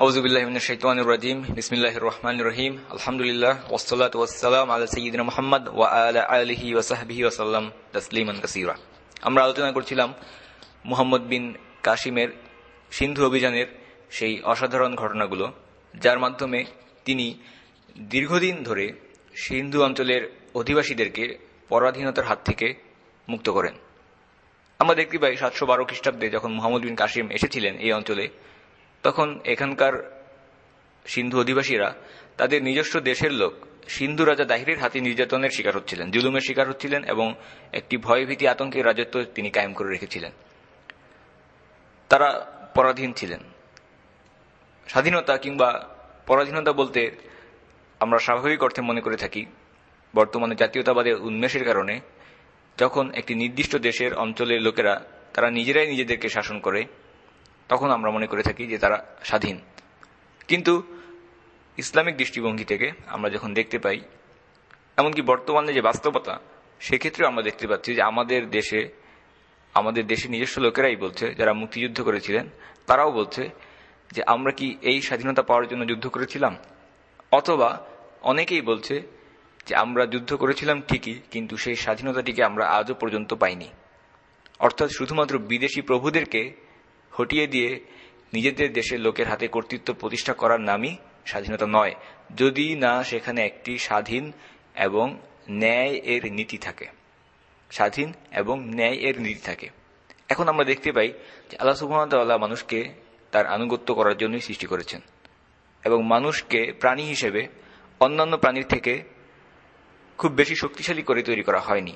রহিম কাসীরা আমরা আলোচনা করছিলাম মুহাম্মদ বিন কাশিমের সিন্ধু অভিযানের সেই অসাধারণ ঘটনাগুলো, যার মাধ্যমে তিনি দীর্ঘদিন ধরে সিন্ধু অঞ্চলের অধিবাসীদেরকে পরাধীনতার হাত থেকে মুক্ত করেন। আমরা দেখতে পাই সাতশো বারো খ্রিস্টাব্দে যখন মোহাম্মদ বিন কাশিম এসেছিলেন এই অঞ্চলে তখন এখানকার সিন্ধু অধিবাসীরা তাদের নিজস্ব দেশের লোক, সিন্ধু রাজা দাহিরের হাতে নির্যাতনের শিকার হচ্ছিলেন, জুলুমের শিকার হচ্ছিলেন এবং একটি ভয়ভীতি আতঙ্কের রাজত্ব তিনি কায়েম করে রেখেছিলেন। তারা পরাধীন ছিলেন। স্বাধীনতা কিংবা পরাধীনতা বলতে আমরা স্বাভাবিক অর্থে মনে করে থাকি, বর্তমানে জাতীয়তাবাদের উন্মেষের কারণে যখন একটি নির্দিষ্ট দেশের অঞ্চলের লোকেরা তারা নিজেরাই নিজেদেরকে শাসন করে তখন আমরা মনে করে থাকি যে তারা স্বাধীন। কিন্তু ইসলামিক দৃষ্টিভঙ্গি থেকে আমরা যখন দেখতে পাই, এমনকি বর্তমানে যে বাস্তবতা সেক্ষেত্রে আমরা দেখতে পাচ্ছি যে আমাদের দেশে আমাদের দেশে নিজস্ব লোকেরাই বলছে, যারা মুক্তিযুদ্ধ করেছিলেন, তারাও বলছে যে আমরা কি এই স্বাধীনতা পাওয়ার জন্য যুদ্ধ করেছিলাম? অথবা অনেকেই বলছে যে আমরা যুদ্ধ করেছিলাম ঠিকই, কিন্তু সেই স্বাধীনতাটিকে আমরা আজও পর্যন্ত পাইনি। অর্থাৎ শুধুমাত্র বিদেশি প্রভুদেরকে হটিয়ে দিয়ে নিজেদের দেশের লোকের হাতে কর্তৃত্ব প্রতিষ্ঠা করার নামই স্বাধীনতা নয়, যদি না সেখানে একটি স্বাধীন এবং ন্যায় এর নীতি থাকে। স্বাধীন এবং ন্যায় এর নীতি থাকে। এখন আমরা দেখতে পাই যে আল্লাহ সুহামতাল্লাহ মানুষকে তার আনুগত্য করার জন্যই সৃষ্টি করেছেন এবং মানুষকে প্রাণী হিসেবে অন্যান্য প্রাণীর থেকে খুব বেশি শক্তিশালী করে তৈরি করা হয়নি।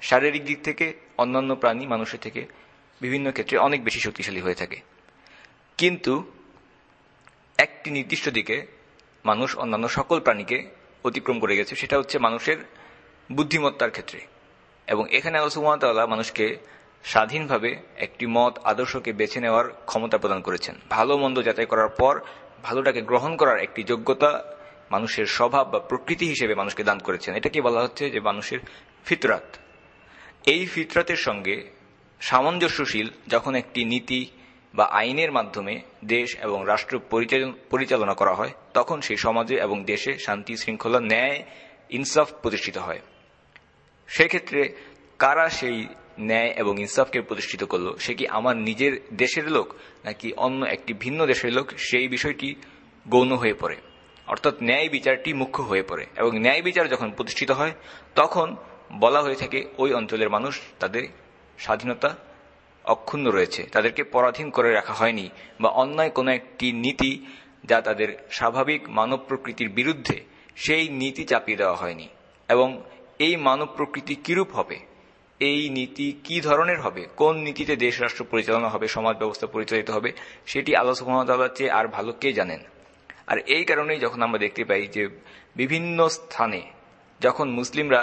শারীরিক দিক থেকে অন্যান্য প্রাণী মানুষের থেকে বিভিন্ন ক্ষেত্রে অনেক বেশি শক্তিশালী হয়ে থাকে। কিন্তু একটি নির্দিষ্ট দিকে মানুষ অন্যান্য সকল প্রাণীকে অতিক্রম করে গেছে, সেটা হচ্ছে মানুষের বুদ্ধিমত্তার ক্ষেত্রে। এবং এখানে আলোচনা মানুষকে স্বাধীনভাবে একটি মত, আদর্শকে বেছে নেওয়ার ক্ষমতা প্রদান করেছেন। ভালো মন্দ যাচাই করার পর ভালোটাকে গ্রহণ করার একটি যোগ্যতা মানুষের স্বভাব বা প্রকৃতি হিসেবে মানুষকে দান করেছেন। এটাকে বলা হচ্ছে যে মানুষের ফিতরাত। এই ফিতরাতের সঙ্গে সামঞ্জস্যশীল যখন একটি নীতি বা আইনের মাধ্যমে দেশ এবং রাষ্ট্র পরিচালনা করা হয়, তখন সেই সমাজে এবং দেশে শান্তি, শৃঙ্খলা, ন্যায়, ইনসাফ প্রতিষ্ঠিত হয়। সেক্ষেত্রে কারা সেই ন্যায় এবং ইনসাফকে প্রতিষ্ঠিত করল? সে কি আমার নিজের দেশের লোক, নাকি অন্য একটি ভিন্ন দেশের লোক? সেই বিষয়টি গৌণ হয়ে পড়ে। অর্থাৎ ন্যায় বিচারটি মুখ্য হয়ে পড়ে এবং ন্যায় বিচার যখন প্রতিষ্ঠিত হয়, তখন বলা হয়ে থাকে ওই অঞ্চলের মানুষ তাদের স্বাধীনতা অক্ষুণ্ণ রয়েছে। তাদেরকে পরাধীন করে রাখা হয়নি বা অন্যায় কোনো একটি নীতি যা তাদের স্বাভাবিক মানব প্রকৃতির বিরুদ্ধে সেই নীতি চাপিয়ে দেওয়া হয়নি। এবং এই মানব প্রকৃতি কিরূপ হবে? এই নীতি কি ধরনের হবে? কোন নীতিতে দেশ রাষ্ট্র পরিচালনা হবে, সমাজ ব্যবস্থা পরিচালিত হবে, সেটি আল্লাহ সুহামতাল্লাহ চেয়ে আর ভালো কে জানেন? আর এই কারণেই যখন আমরা দেখতে পাই যে বিভিন্ন স্থানে যখন মুসলিমরা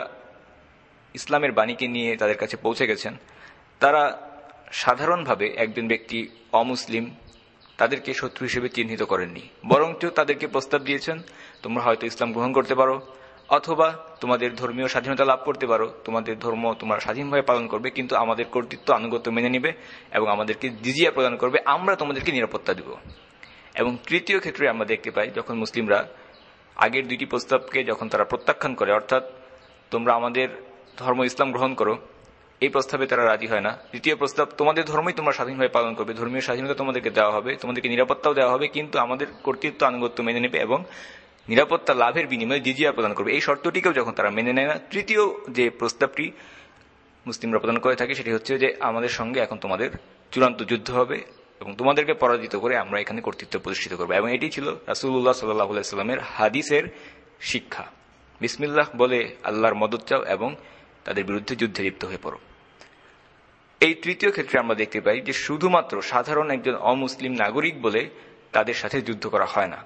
ইসলামের বাণীকে নিয়ে তাদের কাছে পৌঁছে গেছেন তারা সাধারণভাবে একজন ব্যক্তি অমুসলিম, তাদেরকে শত্রু হিসেবে চিহ্নিত করেননি। বরঞ্চ তাদেরকে প্রস্তাব দিয়েছেন, তোমরা হয়তো ইসলাম গ্রহণ করতে পারো, অথবা তোমাদের ধর্মীয় স্বাধীনতা লাভ করতে পারো, তোমাদের ধর্ম তোমরা স্বাধীনভাবে পালন করবে, কিন্তু আমাদের কর্তৃত্ব আনুগত্য মেনে নিবে এবং আমাদেরকে জিজিয়া প্রদান করবে, আমরা তোমাদেরকে নিরাপত্তা দেব। এবং তৃতীয় ক্ষেত্রে আমরা দেখতে পাই, যখন মুসলিমরা আগের দুইটি প্রস্তাবকে যখন তারা প্রত্যাখ্যান করে, অর্থাৎ তোমরা আমাদের ধর্ম ইসলাম গ্রহণ করো এই প্রস্তাবে তারা রাজি হয় না। দ্বিতীয় প্রস্তাব, তোমাদের ধর্মই তোমরা স্বাধীনভাবে পালন করবে। ধর্মীয় স্বাধীনতা তোমাদেরকে দেওয়া হবে, তোমাদেরকে নিরাপত্তাও দেওয়া হবে, কিন্তু আমাদের কর্তৃত্ব আনুগত্য মেনে নেবে এবং নিরাপত্তা লাভের বিনিময়ে জিজিয়া প্রদান করবে। এই শর্তটিকেও যখন তারা মেনে নেয় না, তৃতীয় যে প্রস্তাবটি মুসলিমরা প্রদান করে থাকে, সেটি হচ্ছে যে আমাদের সঙ্গে এখন তোমাদের চূড়ান্ত যুদ্ধ হবে এবং তোমাদেরকে পরাজিত করে আমরা এখানে কর্তৃত্ব প্রতিষ্ঠিত করব। এবং এটি ছিল রাসুল্লাহ সাল্লাহ সাল্লামের হাদিসের শিক্ষা। বিসমিল্লাহ বলে আল্লাহর মদত চাও এবং তাদের বিরুদ্ধে যুদ্ধে লিপ্ত হয়ে পড়ো। এই তৃতীয় ক্ষেত্রে আমরা দেখতে পাই যে শুধুমাত্র সাধারণ একজন অমুসলিম নাগরিক বলে তাদের সাথে যুদ্ধ করা হয় না।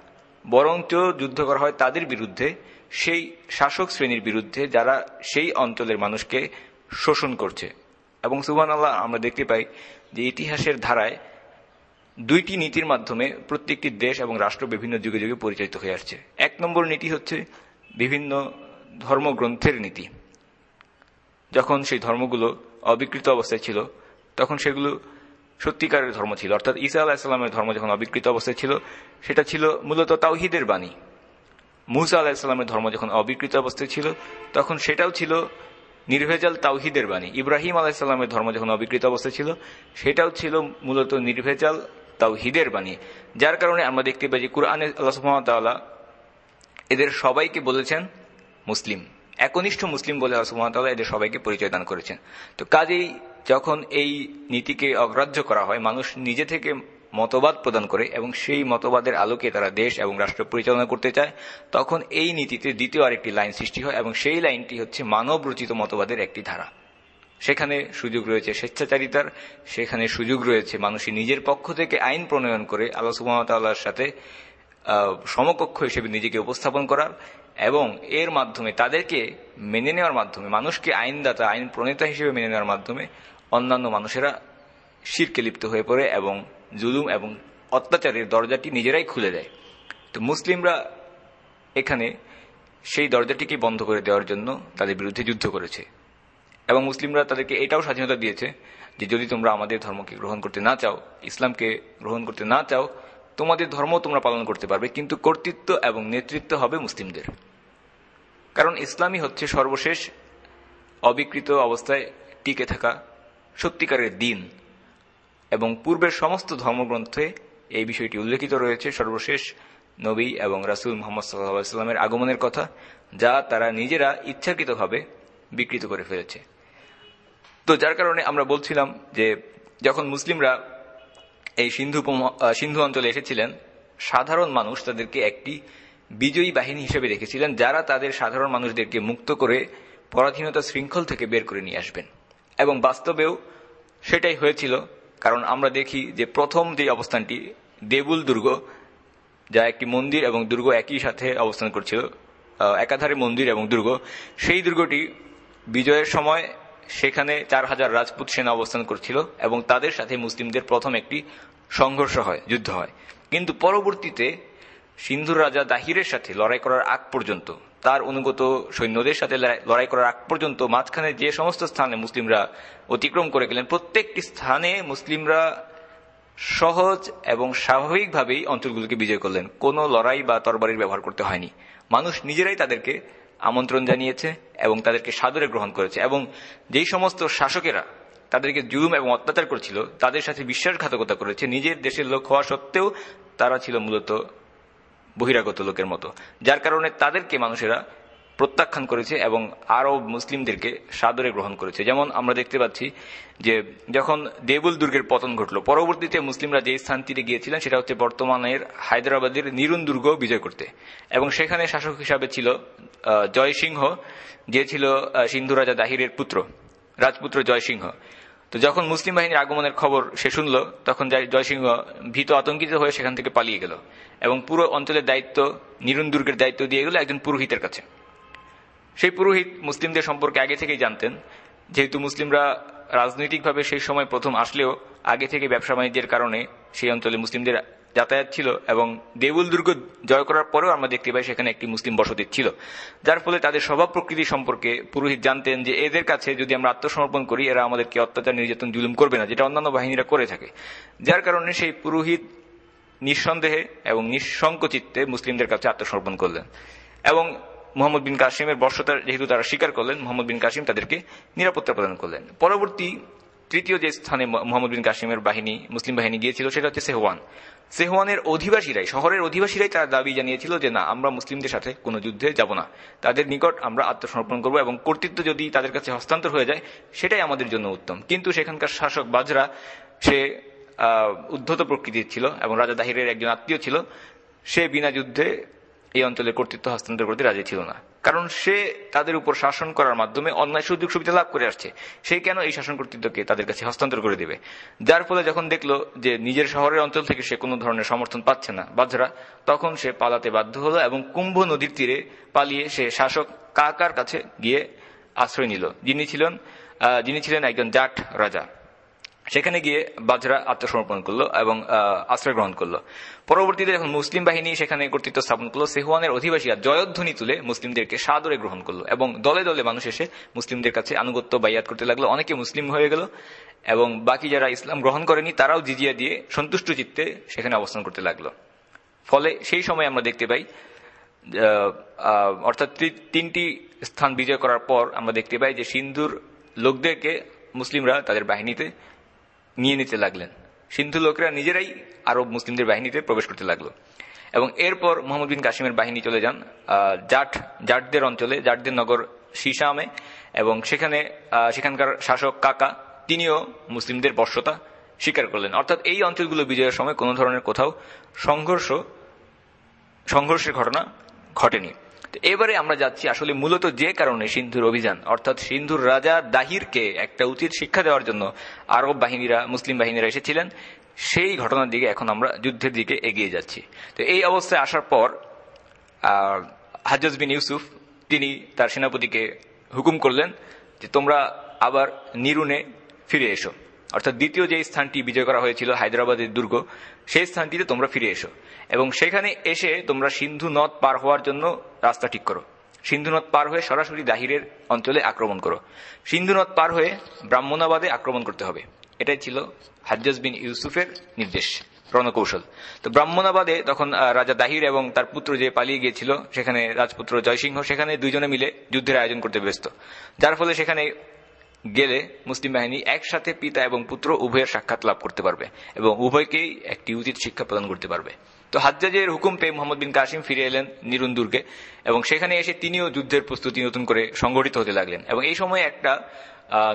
বরঞ্চ যুদ্ধ করা হয় তাদের বিরুদ্ধে, সেই শাসক শ্রেণির বিরুদ্ধে যারা সেই অঞ্চলের মানুষকে শোষণ করছে। এবং সুবান আল্লাহ আমরা দেখতে পাই যে ইতিহাসের ধারায় দুইটি নীতির মাধ্যমে প্রত্যেকটি দেশ এবং রাষ্ট্র বিভিন্ন যুগে যুগে পরিচালিত হয়ে আসছে। এক নম্বর নীতি হচ্ছে বিভিন্ন ধর্মগ্রন্থের নীতি। যখন সেই ধর্মগুলো অবিকৃত অবস্থায় ছিল, তখন সেগুলো সত্যিকারের ধর্ম ছিল। অর্থাৎ ঈসা আলাহিসাল্লামের ধর্ম যখন অবিকৃত অবস্থায় ছিল, সেটা ছিল মূলত তাওহিদের বাণী। মুসা আলাহিসাল্লামের ধর্ম যখন অবিকৃত অবস্থায় ছিল, তখন সেটাও ছিল নির্ভেজাল তাওহিদের বাণী। ইব্রাহিম আলাহিসাল্লামের ধর্ম যখন অবিকৃত অবস্থায় ছিল, সেটাও ছিল মূলত নির্ভেজাল তাওহিদের বাণী। যার কারণে আমরা দেখতে পাই যে কুরআনে আল্লাহ সুহামতাল্লাহ এদের সবাইকে বলেছেন মুসলিম। একনিষ্ঠ মুসলিম বলে আল্লাহ এদের সবাইকে পরিচয় দান করেছেন। তো কাজেই যখন এই নীতিকে অগ্রাহ্য করা হয়, মানুষ নিজে থেকে মতবাদ প্রদান করে এবং সেই মতবাদের আলোকে তারা দেশ এবং রাষ্ট্র পরিচালনা করতে চায়, তখন এই নীতিতে দ্বিতীয় আরেকটি লাইন সৃষ্টি হয় এবং সেই লাইনটি হচ্ছে মানব রচিত মতবাদের একটি ধারা। সেখানে সুযোগ রয়েছে স্বেচ্ছাচারিতার, সেখানে সুযোগ রয়েছে মানুষের নিজের পক্ষ থেকে আইন প্রণয়ন করে আল্লাহ সুবাহতাল্লাহর সাথে সমকক্ষ হিসেবে নিজেকে উপস্থাপন করার এবং এর মাধ্যমে তাদেরকে মেনে নেওয়ার মাধ্যমে, মানুষকে আইনদাতা, আইন প্রণেতা হিসেবে মেনে নেওয়ার মাধ্যমে অন্যান্য মানুষেরা শিরকে লিপ্ত হয়ে পড়ে এবং জুলুম এবং অত্যাচারের দরজাটি নিজেরাই খুলে দেয়। তো মুসলিমরা এখানে সেই দরজাটিকে বন্ধ করে দেওয়ার জন্য তাদের বিরুদ্ধে যুদ্ধ করেছে। এবং মুসলিমরা তাদেরকে এটাও স্বাধীনতা দিয়েছে যে যদি তোমরা আমাদের ধর্মকে গ্রহণ করতে না চাও, ইসলামকে গ্রহণ করতে না চাও, তোমাদের ধর্ম তোমরা পালন করতে পারবে, কিন্তু কর্তৃত্ব এবং নেতৃত্ব হবে মুসলিমদের। কারণ ইসলামই হচ্ছে সর্বশেষ অবিকৃত অবস্থায় টিকে থাকা সত্যিকারের দিন এবং পূর্বের সমস্ত ধর্মগ্রন্থে এই বিষয়টি উল্লেখিত রয়েছে, সর্বশেষ নবী এবং রাসুল মোহাম্মদ সাল্লাহামের আগমনের কথা, যা তারা নিজেরা ইচ্ছাকৃতভাবে বিকৃত করে ফেলেছে। তো যার কারণে আমরা বলছিলাম যে, যখন মুসলিমরা এই সিন্ধু সিন্ধু অঞ্চলে এসেছিলেন, সাধারণ মানুষ তাদেরকে একটি বিজয়ী বাহিনী হিসেবে রেখেছিলেন যারা তাদের সাধারণ মানুষদেরকে মুক্ত করে পরাধীনতা শৃঙ্খল থেকে বের করে নিয়ে আসবেন। এবং বাস্তবেও সেটাই হয়েছিল, কারণ আমরা দেখি যে প্রথম যে অবস্থানটি, দেবুল দুর্গ, যা একটি মন্দির এবং দুর্গ একই সাথে অবস্থান করছিল একাধারে মন্দির এবং দুর্গ, সেই দুর্গটি বিজয়ের সময় সেখানে চার হাজার রাজপুত সেনা অবস্থান করছিল এবং তাদের সাথে মুসলিমদের প্রথম একটি সংঘর্ষ হয়, যুদ্ধ হয়। কিন্তু পরবর্তীতে সিন্ধুর রাজা দাহিরের সাথে লড়াই করার আগ পর্যন্ত, তার অনুগত সৈন্যদের সাথে লড়াই করার আগ পর্যন্ত মাঝখানে যে সমস্ত স্থানে মুসলিমরা অতিক্রম করে গেলেন, প্রত্যেকটি স্থানে মুসলিমরা সহজ এবং স্বাভাবিকভাবেই অঞ্চলগুলোকে বিজয় করলেন। কোনো লড়াই বা তরবারির ব্যবহার করতে হয়নি। মানুষ নিজেরাই তাদেরকে আমন্ত্রণ জানিয়েছে এবং তাদেরকে সাদরে গ্রহণ করেছে এবং যেই সমস্ত শাসকেরা তাদেরকে জুলুম এবং অত্যাচার করেছিল, তাদের সাথে বিশ্বাসঘাতকতা করেছে। নিজের দেশের লোক হওয়া সত্ত্বেও তারা ছিল মূলত বহিরাগত লোকের মতো। যার কারণে তাদেরকে মানুষেরা প্রত্যাখ্যান করেছে এবং আরব মুসলিমদেরকে সাদরে গ্রহণ করেছে। যেমন আমরা দেখতে পাচ্ছি যে যখন দেবুল দুর্গের পতন ঘটল, পরবর্তীতে মুসলিমরা যে স্থানটিতে গিয়েছিলেন সেটা হচ্ছে বর্তমানের হায়দ্রাবাদের নিরুন দুর্গ বিজয় করতে। এবং সেখানে শাসক হিসাবে ছিল জয়সিংহ, যে ছিল সিন্ধু রাজা দাহিরের পুত্র, রাজপুত্র জয়সিংহ। তো যখন মুসলিম বাহিনীর আগমনের খবর সে শুনল, তখন জয়সিংহ ভীত আতঙ্কিত হয়ে সেখান থেকে পালিয়ে গেল এবং পুরো অঞ্চলের দায়িত্ব নিরুন দুর্গের দায়িত্ব দিয়ে গেল একজন পুরোহিতের কাছে। সেই পুরোহিত মুসলিমদের সম্পর্কে আগে থেকেই জানতেন। যেহেতু মুসলিমরা রাজনৈতিকভাবে সেই সময় প্রথম আসলেও আগে থেকে ব্যবসা বাণিজ্যের কারণে সেই অঞ্চলে মুসলিমদের যাতায়াত ছিল এবং দেউল দুর্গ জয় করার পরেও আমরা দেখতে পাই সেখানে একটি মুসলিম বসতি ছিল। যার ফলে তাদের স্বভাব প্রকৃতি সম্পর্কে পুরোহিত জানতেন যে এদের কাছে যদি আমরা আত্মসমর্পণ করি, এরা আমাদেরকে অত্যাচার, নির্যাতন, জুলুম করবে না, যেটা অন্যান্য বাহিনীরা করে থাকে। যার কারণে সেই পুরোহিত নিঃসন্দেহে এবং নিঃসংকচিত্তে মুসলিমদের কাছে আত্মসমর্পণ করলেন এবং মোহাম্মদ বিন কাসিমের বর্ষতার যেহেতু তারা স্বীকার করলেন, মোহাম্মদ বিন কাসিম তাদেরকে নিরাপত্তা প্রদান করলেন। পরবর্তী তৃতীয় যে স্থানে মোহাম্মদ বিন কাসিমের বাহিনী, মুসলিম বাহিনী গিয়েছিল, সেটা হচ্ছে সেহওয়ান। সেহওয়ানের অধিবাসীরাই, শহরের অধিবাসীরাই তারা দাবি জানিয়েছিল যে, না, আমরা মুসলিমদের সাথে কোনো যুদ্ধে যাব না। তাদের নিকট আমরা আত্মসমর্পণ করব এবং কর্তৃত্ব যদি তাদের কাছে হস্তান্তর হয়ে যায়, সেটাই আমাদের জন্য উত্তম। কিন্তু সেখানকার শাসক বাজরা, সে উদ্ধত প্রকৃতির ছিল এবং রাজা দাহিরের একজন আত্মীয় ছিল। সে বিনা যুদ্ধে এই অঞ্চলে কর্তৃত্ব হস্তান্তর করতে রাজি ছিল না। কারণ সে তাদের উপর শাসন করার মাধ্যমে অন্যায় সুযোগ সুবিধা লাভ করে আসছে। সে কেন এই শাসন কর্তৃত্বকে তাদের কাছে হস্তান্তর করে দেবে? যার ফলে যখন দেখল যে নিজের শহরের অঞ্চল থেকে সে কোনো ধরনের সমর্থন পাচ্ছে না, বাজরা, তখন সে পালাতে বাধ্য হলো এবং কুম্ভ নদীর তীরে পালিয়ে সে শাসক কাকার কাছে গিয়ে আশ্রয় নিল। যিনি ছিলেন যিনি ছিলেন একজন জাট রাজা। সেখানে গিয়ে বাজরা আত্মসমর্পণ করল এবং আশ্রয় গ্রহণ করল। পরবর্তীতে যখন মুসলিম বাহিনী সেখানে কর্তৃত্ব স্থাপন করল, সেহুয়ানের অধিবাসীরা জয়ধ্বনি তুলে মুসলিমদেরকে সাদরে গ্রহণ করল এবং দলে দলে মানুষ এসে মুসলিমদের কাছে আনুগত্য বাইয়াত করতে লাগল। অনেকে মুসলিম হয়ে গেল এবং বাকি যারা ইসলাম গ্রহণ করেনি, তারাও জিজিয়া দিয়ে সন্তুষ্ট চিত্তে সেখানে অবস্থান করতে লাগল। ফলে সেই সময় আমরা দেখতে পাই অর্থাৎ তিনটি স্থান বিজয় করার পর আমরা দেখতে পাই যে সিন্ধুর লোকদেরকে মুসলিমরা তাদের বাহিনীতে নিয়ে নিতে লাগলেন। সিন্ধু লোকেরা নিজেরাই আরব মুসলিমদের বাহিনীতে প্রবেশ করতে লাগল। এবং এরপর মোহাম্মদ বিন কাসিমের বাহিনী চলে যান জাট, জাটদের অঞ্চলে, জাটদের নগর শিশামে এবং সেখানে সেখানকার শাসক কাকা, তিনিও মুসলিমদের বর্ষতা স্বীকার করলেন। অর্থাৎ এই অঞ্চলগুলো বিজয়ের সময় কোনো ধরনের কোথাও সংঘর্ষ, সংঘর্ষের ঘটনা ঘটেনি। এবারে আমরা যাচ্ছি আসলে মূলত যে কারণে সিন্ধুর অভিযান, অর্থাৎ সিন্ধুর রাজা দাহিরকে একটা উচিত শিক্ষা দেওয়ার জন্য আরব বাহিনীরা, মুসলিম বাহিনীরা এসেছিলেন। সেই ঘটনার দিকে এখন আমরা যুদ্ধের দিকে এগিয়ে যাচ্ছি। তো এই অবস্থায় আসার পর হাজজ বিন ইউসুফ, তিনি তার সেনাপতিকে হুকুম করলেন যে তোমরা আবার নিরুনে ফিরে এসো। অর্থাৎ দ্বিতীয় যে স্থানটি বিজয় করা হয়েছিল, হায়দ্রাবাদের দুর্গ, সেই স্থানটিতে তোমরা ফিরে এসো। এবং সেখানে এসে তোমরা সিন্ধু নদ পার হওয়ার জন্য রাস্তা ঠিক করো। সিন্ধু নদ পার হয়ে সরাসরি দাহিরের অঞ্চলে আক্রমণ করো। সিন্ধু নদ পার হয়ে ব্রাহ্মণাবাদে আক্রমণ করতে হবে। এটাই ছিল হাজ্জাজ বিন ইউসুফের নির্দেশ, রণকৌশল। তো ব্রাহ্মণাবাদে তখন রাজা দাহির এবং তার পুত্র যে পালিয়ে গিয়েছিল, সেখানে রাজপুত্র জয়সিংহ, সেখানে দুইজনে মিলে যুদ্ধের আয়োজন করতে ব্যস্ত। যার ফলে সেখানে গেলে মুসলিম বাহিনী একসাথে পিতা এবং পুত্র উভয়ের সাক্ষাৎ লাভ করতে পারবে এবং উভয়কেই একটি উচিত শিক্ষা প্রদান করতে পারবে। তো হাজ্জাজের হুকুম পেয়ে মোহাম্মদ বিন কাসিম ফিরে এলেন নিরুন দুর্গে এবং সেখানে এসে তিনিও যুদ্ধের প্রস্তুতি নতুন করে সংগঠিত হতে লাগলেন এবং এই সময় একটা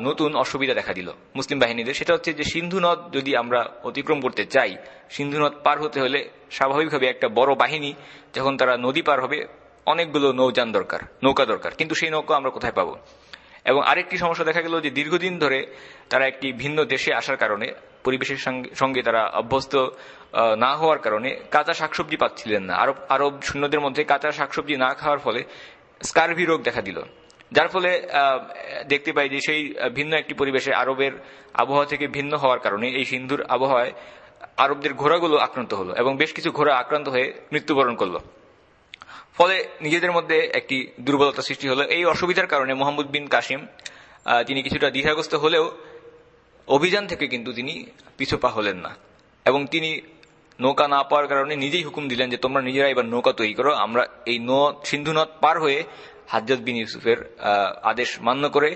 নতুন অসুবিধা দেখা দিল মুসলিম বাহিনীদের। সেটা হচ্ছে যে সিন্ধু নদ যদি আমরা অতিক্রম করতে চাই, সিন্ধু নদ পার হতে হলে স্বাভাবিকভাবে একটা বড় বাহিনী যখন তারা নদী পার হবে, অনেকগুলো নৌযান দরকার, নৌকা দরকার। কিন্তু সেই নৌকা আমরা কোথায় পাবো? এবং আরেকটি সমস্যা দেখা গেল যে দীর্ঘদিন ধরে তারা একটি ভিন্ন দেশে আসার কারণে, পরিবেশের সঙ্গে তারা অভ্যস্ত না হওয়ার কারণে কাঁচা শাকসবজি পাচ্ছিলেন না। আরব আরব শূন্যদের মধ্যে কাঁচা শাকসবজি না খাওয়ার ফলে স্কারভি রোগ দেখা দিল। যার ফলে দেখতে পাই যে সেই ভিন্ন একটি পরিবেশে আরবের আবহাওয়া থেকে ভিন্ন হওয়ার কারণে এই সিন্ধুর আবহাওয়ায় আরবদের ঘোড়াগুলো আক্রান্ত হলো এবং বেশ কিছু ঘোড়া আক্রান্ত হয়ে মৃত্যুবরণ করল। ফলে নিজেদের মধ্যে একটি দুর্বলতা সৃষ্টি হলো। এই অসুবিধার কারণে মোহাম্মদ বিন কাসিম তিনি কিছুটা দ্বিধাগ্রস্ত হলেও অভিযান থেকে কিন্তু তিনি পিছুপা হলেন না। এবং তিনি নৌকা না পাওয়ার কারণে নিজেই হুকুম দিলেন যে, তোমরা নিজেরা এবার নৌকা তৈরি করো। আমরা এই সিন্ধু নদ পার হয়ে হাজরত বিন ইউসুফের আদেশ মান্য করে,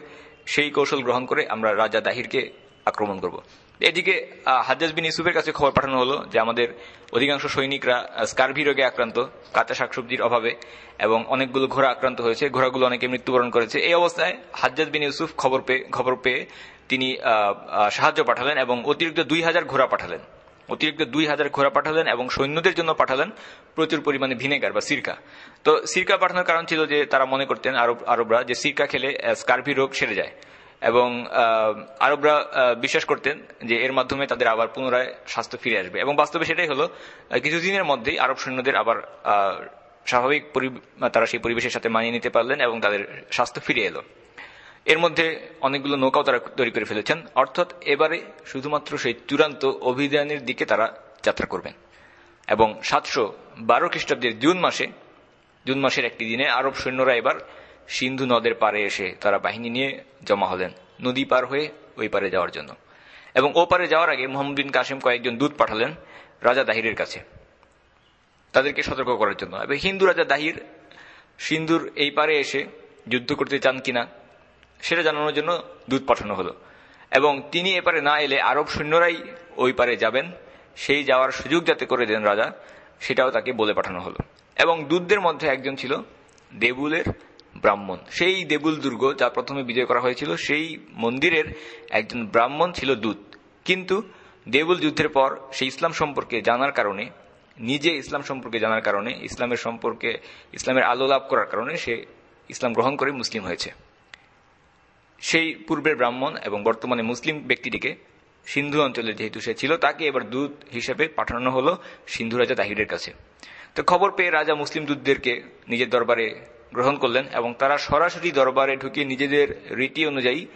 সেই কৌশল গ্রহণ করে আমরা রাজা দাহিরকে আক্রমণ করব। এদিকে হাজাজ বিন ইউসুফের কাছে খবর পাঠানো হলো যে আমাদের অধিকাংশ সৈনিকরা স্কার্ভি রোগে আক্রান্ত, কাঁচা শাকসবজির অভাবে, এবং অনেকগুলো ঘোড়া আক্রান্ত হয়েছে। ঘোড়াগুলো অনেকে মৃত্যুবরণ করেছে। এই অবস্থায় হাজাজ বিন ইউসুফ খবর পেয়ে খবর পেয়ে তিনি সাহায্য পাঠালেন এবং অতিরিক্ত দুই হাজার ঘোড়া পাঠালেন। অতিরিক্ত দুই হাজার ঘোড়া পাঠালেন এবং সৈন্যদের জন্য পাঠালেন প্রচুর পরিমাণে ভিনেগার বা সিরকা। তো সিরকা পাঠানোর কারণ ছিল যে তারা মনে করতেন আরব, আরবরা যে সিরকা খেলে স্কার্ভি রোগ সেরে যায়। এবং আরবরা বিশ্বাস করতেন যে এর মাধ্যমে তাদের আবার পুনরায় স্বাস্থ্য ফিরে আসবে। এবং বাস্তবে সেটাই হলো কিছুদিনের মধ্যেই আরব সৈন্যদের আবার স্বাভাবিক তারা সেই পরিবেশের সাথে মানিয়ে নিতে পারলেন এবং তাদের স্বাস্থ্য ফিরে এলো। এর মধ্যে অনেকগুলো নৌকাও তারা তৈরি করে ফেলেছেন। অর্থাৎ এবারে শুধুমাত্র সেই চূড়ান্ত অভিযানের দিকে তারা যাত্রা করবেন। এবং সাতশো বারো খ্রিস্টাব্দের জুন মাসে, জুন মাসের একটি দিনে আরব সৈন্যরা এবার সিন্ধু নদের পারে এসে তারা বাহিনী নিয়ে জমা হলেন, নদী পার হয়ে ওই পারে যাওয়ার জন্য। এবং ও পারে যাওয়ার আগে মোহাম্মদ বিন কাসিম কয়েকজন দূত পাঠালেন রাজা দাহিরের কাছে। তাদেরকে সতর্ক করার জন্য। এবং হিন্দু রাজা দাহির সিন্ধুর এই পারে এসে যুদ্ধ করতে চান কিনা, সেটা জানানোর জন্য দূত পাঠানো হলো। এবং তিনি এপারে না এলে আরব সৈন্যরাই ওই পারে যাবেন, সেই যাওয়ার সুযোগ যাতে করে দেন রাজা, সেটাও তাকে বলে পাঠানো হলো। এবং দূতদের মধ্যে একজন ছিল দেবুলের ব্রাহ্মণ। সেই দেবুল দুর্গ যা প্রথমে বিজয় করা হয়েছিল, সেই মন্দিরের একজন ব্রাহ্মণ ছিল দূত। কিন্তু দেবুল যুদ্ধের পর সেই ইসলাম সম্পর্কে জানার কারণে, নিজে ইসলাম সম্পর্কে জানার কারণে, ইসলামের সম্পর্কে, ইসলামের আলো লাভ করার কারণে সে ইসলাম গ্রহণ করে মুসলিম হয়েছে। সেই পূর্বের ব্রাহ্মণ এবং বর্তমানে মুসলিম ব্যক্তিটিকে সিন্ধু অঞ্চলে যেহেতু সে ছিল, তাকে এবার দূত হিসেবে পাঠানো হলো সিন্ধু রাজা তাহিরের কাছে। তো খবর পেয়ে রাজা মুসলিম দূতদেরকে নিজের দরবারে গ্রহণ করলেন এবং তারা সরাসরি দরবারে ঢুকে নিজেদের রীতি অনুযায়ী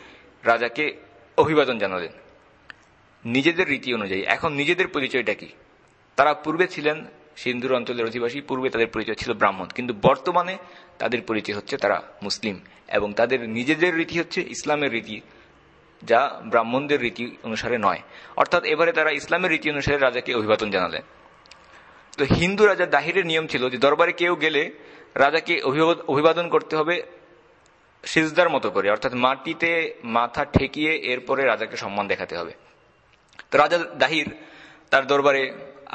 রাজাকে অভিবাদন জানালেন। নিজেদের রীতি অনুযায়ী। এখন নিজেদের পরিচয়টা কি? তারা পূর্বে ছিলেন সিন্ধুর অঞ্চলের অধিবাসী, পূর্বে তাদের পরিচয় ছিল ব্রাহ্মণ। কিন্তু বর্তমানে তাদের পরিচয় হচ্ছে তারা মুসলিম এবং তাদের নিজেদের রীতি হচ্ছে ইসলামের রীতি, যা ব্রাহ্মণদের রীতি অনুসারে নয়। অর্থাৎ এবারে তারা ইসলামের রীতি অনুসারে রাজাকে অভিবাদন জানালেন। তো হিন্দু রাজা দাহিরের নিয়ম ছিল যে দরবারে কেউ গেলে রাজাকে অভিবাদন করতে হবে সিজদার মতো করে, অর্থাৎ মাটিতে মাথা ঠেকিয়ে এরপরে রাজাকে সম্মান দেখাতে হবে। তো রাজা দাহির তার দরবারে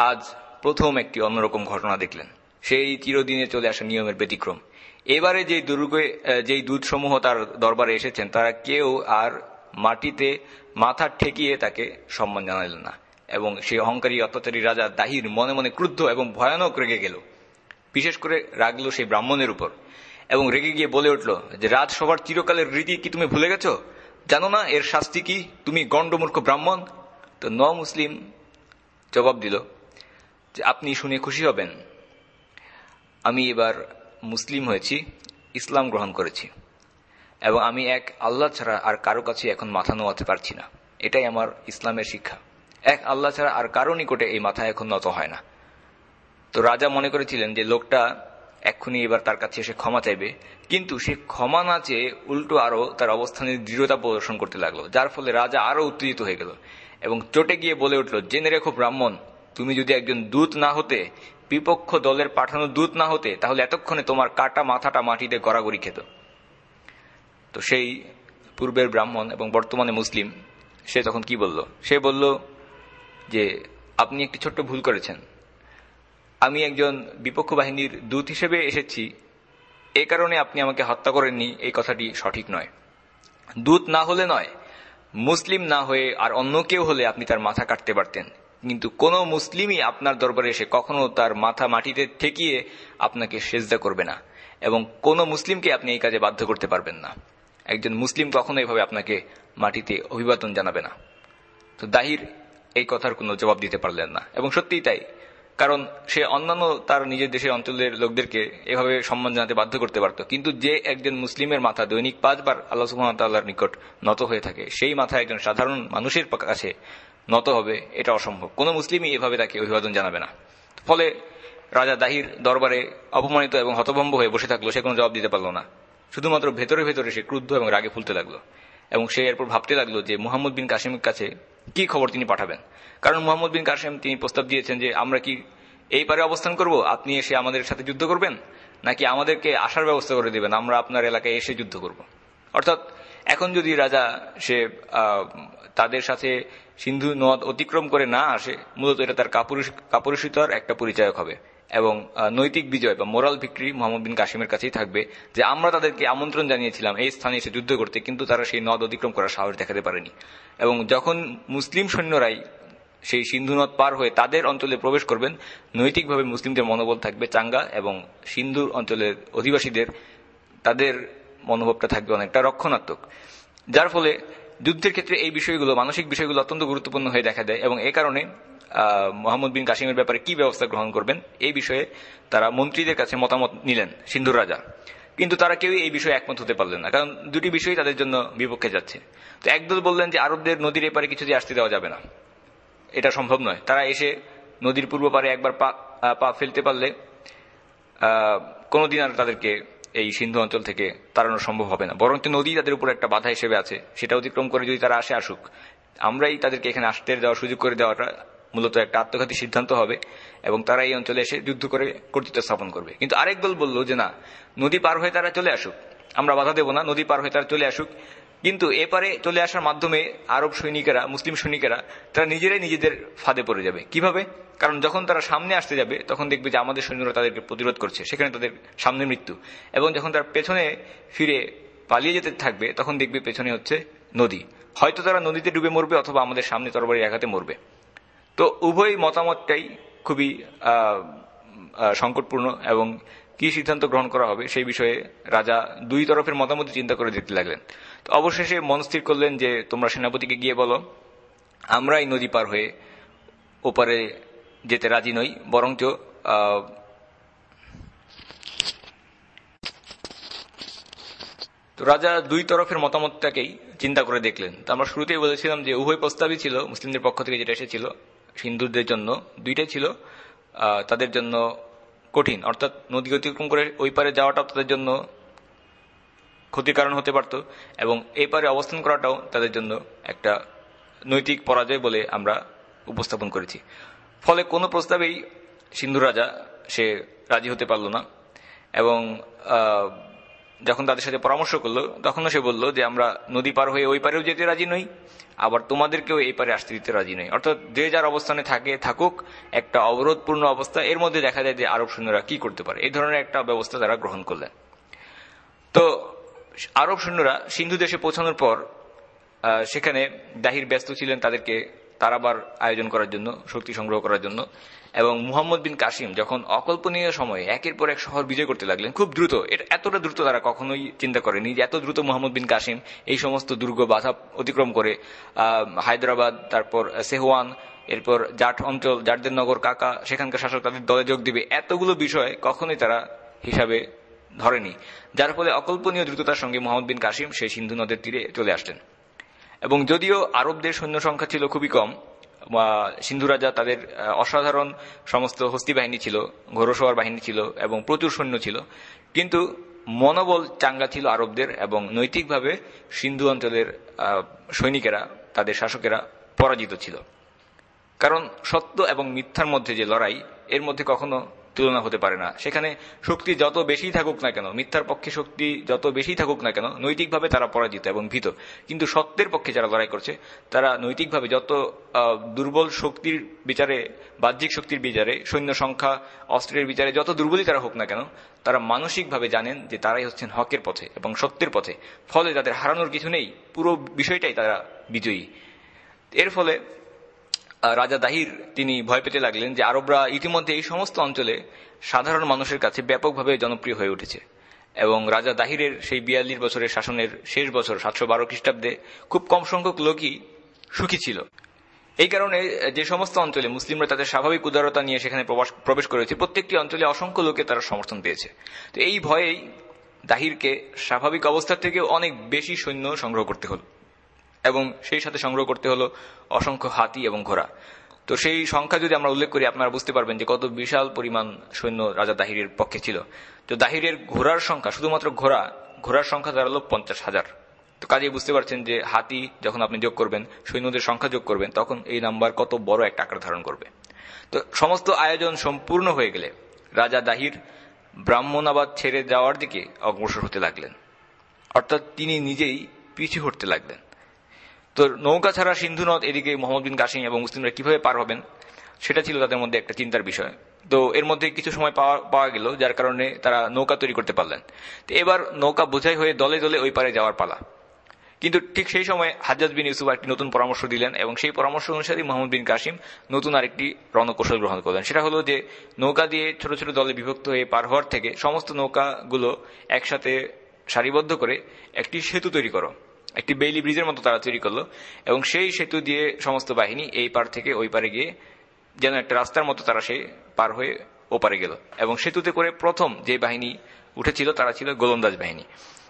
আজ প্রথম একটি অন্যরকম ঘটনা দেখলেন। সেই চিরদিনে চলে আসা নিয়মের ব্যতিক্রম। এবারে যে দুর্গে, যেই দূতসমূহ তার দরবারে এসেছেন, তারা কেউ আর মাটিতে মাথা ঠেকিয়ে তাকে সম্মান জানালেন না। এবং সেই অহংকারী, অত্যাচারী রাজা দাহির মনে মনে ক্রুদ্ধ এবং ভয়ানক রেগে গেল। বিশেষ করে রাগল সেই ব্রাহ্মণের উপর। এবং রেগে গিয়ে বলে উঠল যে, রাজসভার চিরকালের রীতি কি তুমি ভুলে গেছ? জানো না এর শাস্তি কি? তুমি গণ্ডমূর্খ ব্রাহ্মণ? তো ন মুসলিম জবাব দিল যে, আপনি শুনে খুশি হবেন। আমি এবার মুসলিম হয়েছি, ইসলাম গ্রহণ করেছি। এবং আমি এক আল্লাহ ছাড়া আর কারও কাছে এখন মাথা নোয়াতে পারছি না। এটাই আমার ইসলামের শিক্ষা। এক আল্লাহ ছাড়া আর কারও নিকটে এই মাথা এখন নত হয় না। তো রাজা মনে করেছিলেন যে লোকটা এক্ষুনি এবার তার কাছে এসে ক্ষমা চাইবে। কিন্তু সে ক্ষমা না চেয়ে উল্টো আরও তার অবস্থানের দৃঢ়তা প্রদর্শন করতে লাগল, যার ফলে রাজা আরও উত্তেজিত হয়ে গেল এবং চটে গিয়ে বলে উঠল, জেনে রেখো ব্রাহ্মণ, তুমি যদি একজন দূত না হতে, বিপক্ষ দলের পাঠানো দূত না হতে, তাহলে এতক্ষণে তোমার কাটা মাথাটা মাটিতে গড়াগড়ি খেত। তো সেই পূর্বের ব্রাহ্মণ এবং বর্তমানে মুসলিম, সে তখন কি বলল? সে বলল যে, আপনি একটি ছোট্ট ভুল করেছেন। আমি একজন বিপক্ষ বাহিনীর দূত হিসেবে এসেছি। এ কারণে আপনি আমাকে হত্যা করেননি, এই কথাটি সঠিক নয়। দূত না হলে নয়, মুসলিম না হয়ে আর অন্য কেউ হলে আপনি তার মাথা কাটতে পারতেন। কিন্তু কোন মুসলিমই আপনার দরবারে এসে কখনো তার মাথা মাটিতে ঠেকিয়ে আপনাকে সেজদা করবে না এবং কোন মুসলিমকে আপনি এই কাজে বাধ্য করতে পারবেন না। একজন মুসলিম কখনো এভাবে আপনাকে মাটিতে অভিবাদন জানাবে না। তো দাহির, এই কথার কোনো জবাব দিতে পারলেন না। এবং সত্যিই তাই কারণ সে অন্যান্য তার নিজের দেশের অঞ্চলের লোকদেরকে এভাবে সম্মান জানাতে বাধ্য করতে পারত। কিন্তু যে একজন মুসলিমের মাথা দৈনিক পাঁচবার আল্লাহ সুহামতাল্লাহর নিকট নত হয়ে থাকে, সেই মাথা একজন সাধারণ মানুষের কাছে নত হবে, এটা অসম্ভব। কোন মুসলিমই এভাবে তাকে অভিবাদন জানাবে না। ফলে রাজা দাহির দরবারে অপমানিত এবং হতভম্ব হয়ে বসে থাকল, সে কোনো জবাব দিতে পারল না। শুধুমাত্র ভেতরে ভেতরে সে ক্রুদ্ধ এবং রাগে ফুলতে লাগল। এবং সে এরপর ভাবতে লাগল যে মুহাম্মদ বিন কাসিমের কাছে কি খবর তিনি পাঠাবেন? কারণ মোহাম্মদ বিন কাসেম তিনি প্রস্তাব দিয়েছেন যে আমরা কি এই পারে অবস্থান করব? আপনি এসে আমাদের সাথে যুদ্ধ করবেন? নাকি আমাদেরকে আসার ব্যবস্থা করে দিবেন? আমরা আপনার এলাকায় এসে যুদ্ধ করব। অর্থাৎ, এখন যদি রাজা সে তাদের সাথে সিন্ধু নদ অতিক্রম করে না আসে, মূলত এটা তার কাপুরুষিতার একটা পরিচয়ক হবে। এবং নৈতিক বিজয় বা মোরাল ভিক্টরি মোহাম্মদ বিন কাশিমের কাছেই থাকবে যে আমরা তাদেরকে আমন্ত্রণ জানিয়েছিলাম এই স্থানে এসে যুদ্ধ করতে, কিন্তু তারা সেই নদ অতিক্রম করার সাহস দেখাতে পারেনি। এবং যখন মুসলিম সৈন্যরাই সেই সিন্ধু নদ পার হয়ে তাদের অঞ্চলে প্রবেশ করবেন। নৈতিকভাবে মুসলিমদের মনোবল থাকবে চাঙ্গা এবং সিন্ধু অঞ্চলের অধিবাসীদের তাদের মনোভাবটা থাকবে অনেকটা রক্ষণাত্মক। যার ফলে যুদ্ধের ক্ষেত্রে এই বিষয়গুলো, মানসিক বিষয়গুলো অত্যন্ত গুরুত্বপূর্ণ হয়ে দেখা দেয় এবং এ কারণে মোহাম্মদ বিন কাশিমের ব্যাপারে কি ব্যবস্থা গ্রহণ করবেন এই বিষয়ে তারা মন্ত্রীদের কাছে মতামত নিলেন সিন্ধুর রাজা। কিন্তু তারা কেউই এই বিষয়ে একমত হতে পারলেন না, কারণ দুটি বিষয় তাদের জন্য বিপক্ষে যাচ্ছে। তো একদল বললেন যে আরবদের নদীর এপারে কিছু দিয়ে আসতে দেওয়া যাবে না। এটা সম্ভব নয়। তারা এসে নদীর পূর্ব পারে একবার পা ফেলতে পারলে কোনোদিন আর তাদেরকে এই সিন্ধু অঞ্চল থেকে তাড়ানো সম্ভব হবে না। বরঞ্চ নদী তাদের উপর একটা বাধা হিসেবে আছে, সেটা অতিক্রম করে যদি তারা আসে আসুক। আমরাই তাদেরকে এখানে আসতে দেওয়ার সুযোগ করে দেওয়াটা মূলত একটা আত্মঘাতী সিদ্ধান্ত হবে এবং তারা এই অঞ্চলে এসে যুদ্ধ করে কর্তৃত্ব স্থাপন করবে। কিন্তু আরেক দল বলল যে, না, নদী পার হয়ে তারা চলে আসুক। আমরা বাধা দেব না, নদী পার হয়ে তারা চলে আসুক। কিন্তু এপারে চলে আসার মাধ্যমে আরব সৈনিকেরা, মুসলিম সৈনিকেরা, তারা নিজেরাই নিজেদের ফাঁদে পড়ে যাবে। কীভাবে? কারণ যখন তারা সামনে আসতে যাবে, তখন দেখবে যে আমাদের সৈন্যরা তাদেরকে প্রতিরোধ করছে। সেখানে তাদের সামনে মৃত্যু। এবং যখন তার পেছনে ফিরে পালিয়ে যেতে থাকবে, তখন দেখবে পেছনে হচ্ছে নদী। হয়তো তারা নদীতে ডুবে মরবে অথবা আমাদের সামনে তরবারি আঘাতে মরবে। তো উভয় মতামতটাই খুবই সংকটপূর্ণ এবং কি সিদ্ধান্ত গ্রহণ করা হবে সেই বিষয়ে রাজা দুই তরফের মতামত চিন্তা করে দেখতে লাগলেন। তো অবশেষে মনস্থির করলেন যে তোমরা সেনাপতিকে গিয়ে বলো আমরা এই নদী পার হয়ে ওপারে যেতে রাজি নই বরঞ্চ তো রাজা দুই তরফের মতামতটাকেই চিন্তা করে দেখলেন। তো আমরা শুরুতেই বলেছিলাম যে উভয় প্রস্তাবই ছিল, মুসলিমদের পক্ষ থেকে যেটা এসেছিল, হিন্দুদের জন্য দুইটাই ছিল তাদের জন্য কঠিন। অর্থাৎ নদী অতিক্রম করে ওই পারে যাওয়াটাও তাদের জন্য ক্ষতির কারণ হতে পারত এবং এই পারে অবস্থান করাটাও তাদের জন্য একটা নৈতিক পরাজয় বলে আমরা উপস্থাপন করেছি। ফলে কোনো প্রস্তাবেই সিন্ধু রাজা সে রাজি হতে পারল না এবং যখন তাদের সাথে পরামর্শ করল, তখনও সে বলল যে, আমরা নদী পার হয়ে ওই পারেও যেতে রাজি নই, আবার তোমাদেরকেও এই পারে আসতে দিতে রাজি নই। অর্থাৎ যে যার অবস্থানে থাকে, থাকুক, একটা অবরোধপূর্ণ অবস্থা, এর মধ্যে দেখা যায় যে আরব সৈন্যরা কি করতে পারে? এই ধরনের একটা ব্যবস্থা তারা গ্রহণ করলেন। তো আরব সৈন্যরা সিন্ধু দেশে পৌঁছানোর পর সেখানে দাহির ব্যস্ত ছিলেন তাদেরকে তারাবার আয়োজন করার জন্য, শক্তি সংগ্রহ করার জন্য। এবং মুহাম্মদ বিন কাসিম যখন অকল্পনীয় সময়ে একের পর এক শহর বিজয় করতে লাগলেন, খুব দ্রুত, এটা এতটা দ্রুত তারা কখনোই চিন্তা করেনি যে এত দ্রুত মোহাম্মদ বিন কাসিম এই সমস্ত দুর্গ বাধা অতিক্রম করে হায়দ্রাবাদ, তারপর সেহওয়ান, এরপর জাট অঞ্চল, জাটদের নগর, কাকা, সেখানকার শাসক তাদের দলে যোগ দিবে। এতগুলো বিষয় কখনোই তারা হিসাবে ধরেনি, যার ফলে অকল্পনীয় দ্রুততার সঙ্গে মোহাম্মদ বিন কাসিম সেই সিন্ধু নদের তীরে চলে আসলেন এবং যদিও আরবদের সৈন্য সংখ্যা ছিল খুবই কম সিন্ধু রাজা তাদের অসাধারণ সমস্ত হস্তি বাহিনী ছিল ঘোরসোয়ার বাহিনী ছিল এবং প্রচুর সৈন্য ছিল, কিন্তু মনোবল চাঙ্গা ছিল আরবদের এবং নৈতিকভাবে সিন্ধু অঞ্চলের সৈনিকেরা, তাদের শাসকেরা পরাজিত ছিল। কারণ সত্য এবং মিথ্যার মধ্যে যে লড়াই, এর মধ্যে কখনো তুলনা হতে পারে না। সেখানে শক্তি যত বেশি থাকুক না কেন, মিথ্যার পক্ষে শক্তি যত বেশি থাকুক না কেন, নৈতিকভাবে তারা পরাজিত এবং ভীত। কিন্তু সত্যের পক্ষে যারা লড়াই করছে, তারা নৈতিকভাবে যত দুর্বল শক্তির বিচারে, বাহ্যিক শক্তির বিচারে, সৈন্য সংখ্যা, অস্ত্রের বিচারে যত দুর্বলই তারা হোক না কেন, তারা মানসিকভাবে জানেন যে তারাই হচ্ছেন হকের পথে এবং সত্যের পথে। ফলে তাদের হারানোর কিছু নেই, পুরো বিষয়টাই তারা বিজয়ী। এর ফলে রাজা দাহির, তিনি ভয় পেতে লাগলেন যে আরবরা ইতিমধ্যে এই সমস্ত অঞ্চলে সাধারণ মানুষের কাছে ব্যাপকভাবে জনপ্রিয় হয়ে উঠেছে। এবং রাজা দাহিরের সেই বিয়াল্লিশ বছরের শাসনের শেষ বছর সাতশো বারো খ্রিস্টাব্দে খুব কম সংখ্যক লোকই সুখী ছিল। এই কারণে যে সমস্ত অঞ্চলে মুসলিমরা তাদের স্বাভাবিক উদারতা নিয়ে সেখানে প্রবেশ করেছে, প্রত্যেকটি অঞ্চলে অসংখ্য লোকে তারা সমর্থন পেয়েছে। তো এই ভয়েই দাহিরকে স্বাভাবিক অবস্থা থেকে অনেক বেশি সৈন্য সংগ্রহ করতে হল। এবং সেই সাথে সংগ্রহ করতে হলো অসংখ্য হাতি এবং ঘোড়া। তো সেই সংখ্যা যদি আমরা উল্লেখ করি, আপনারা বুঝতে পারবেন যে কত বিশাল পরিমাণ সৈন্য রাজা দাহিরের পক্ষে ছিল। তো দাহিরের ঘোড়ার সংখ্যা, শুধুমাত্র ঘোড়া, ঘোড়ার সংখ্যা দাঁড়াল পঞ্চাশ হাজার। তো কাজেই বুঝতে পারছেন যে হাতি যখন আপনি যোগ করবেন, সৈন্যদের সংখ্যা যোগ করবেন, তখন এই নাম্বার কত বড় একটা আকার ধারণ করবে। তো সমস্ত আয়োজন সম্পূর্ণ হয়ে গেলে রাজা দাহির ব্রাহ্মণাবাদ ছেড়ে যাওয়ার দিকে অগ্রসর হতে লাগলেন। অর্থাৎ তিনি নিজেই পিছু হটতে লাগলেন। তো নৌকা ছাড়া সিন্ধু নদ এদিকে মোহাম্মদ বিন কাসিম এবং মুসলিমরা কীভাবে পার হবেন, সেটা ছিল তাদের মধ্যে একটা চিন্তার বিষয়। তো এর মধ্যে কিছু সময় পাওয়া পাওয়া গেল, যার কারণে তারা নৌকা তৈরি করতে পারলেন। তো এবার নৌকা বোঝাই হয়ে দলে দলে ওই পারে যাওয়ার পালা। কিন্তু ঠিক সেই সময় হাজাজ বিন ইউসুফ একটি নতুন পরামর্শ দিলেন এবং সেই পরামর্শ অনুসারে মোহাম্মদ বিন কাসিম নতুন আরেকটি রণকৌশল গ্রহণ করলেন। সেটা হলো যে নৌকা দিয়ে ছোট ছোট দলে বিভক্ত হয়ে পার হওয়ার থেকে সমস্ত নৌকাগুলো একসাথে সারিবদ্ধ করে একটি সেতু তৈরি করো। একটি বেইলি ব্রিজের মতো তারা তৈরি করল, এবং সেই সেতু দিয়ে সমস্ত বাহিনী এই পার থেকে ওই পারে গিয়ে যেন একটা রাস্তার মতো তারা সেই পার হয়ে ওপারে গেল। এবং সেতুতে করে প্রথম যে বাহিনী উঠেছিল, তারা ছিল গোলন্দাজ বাহিনী।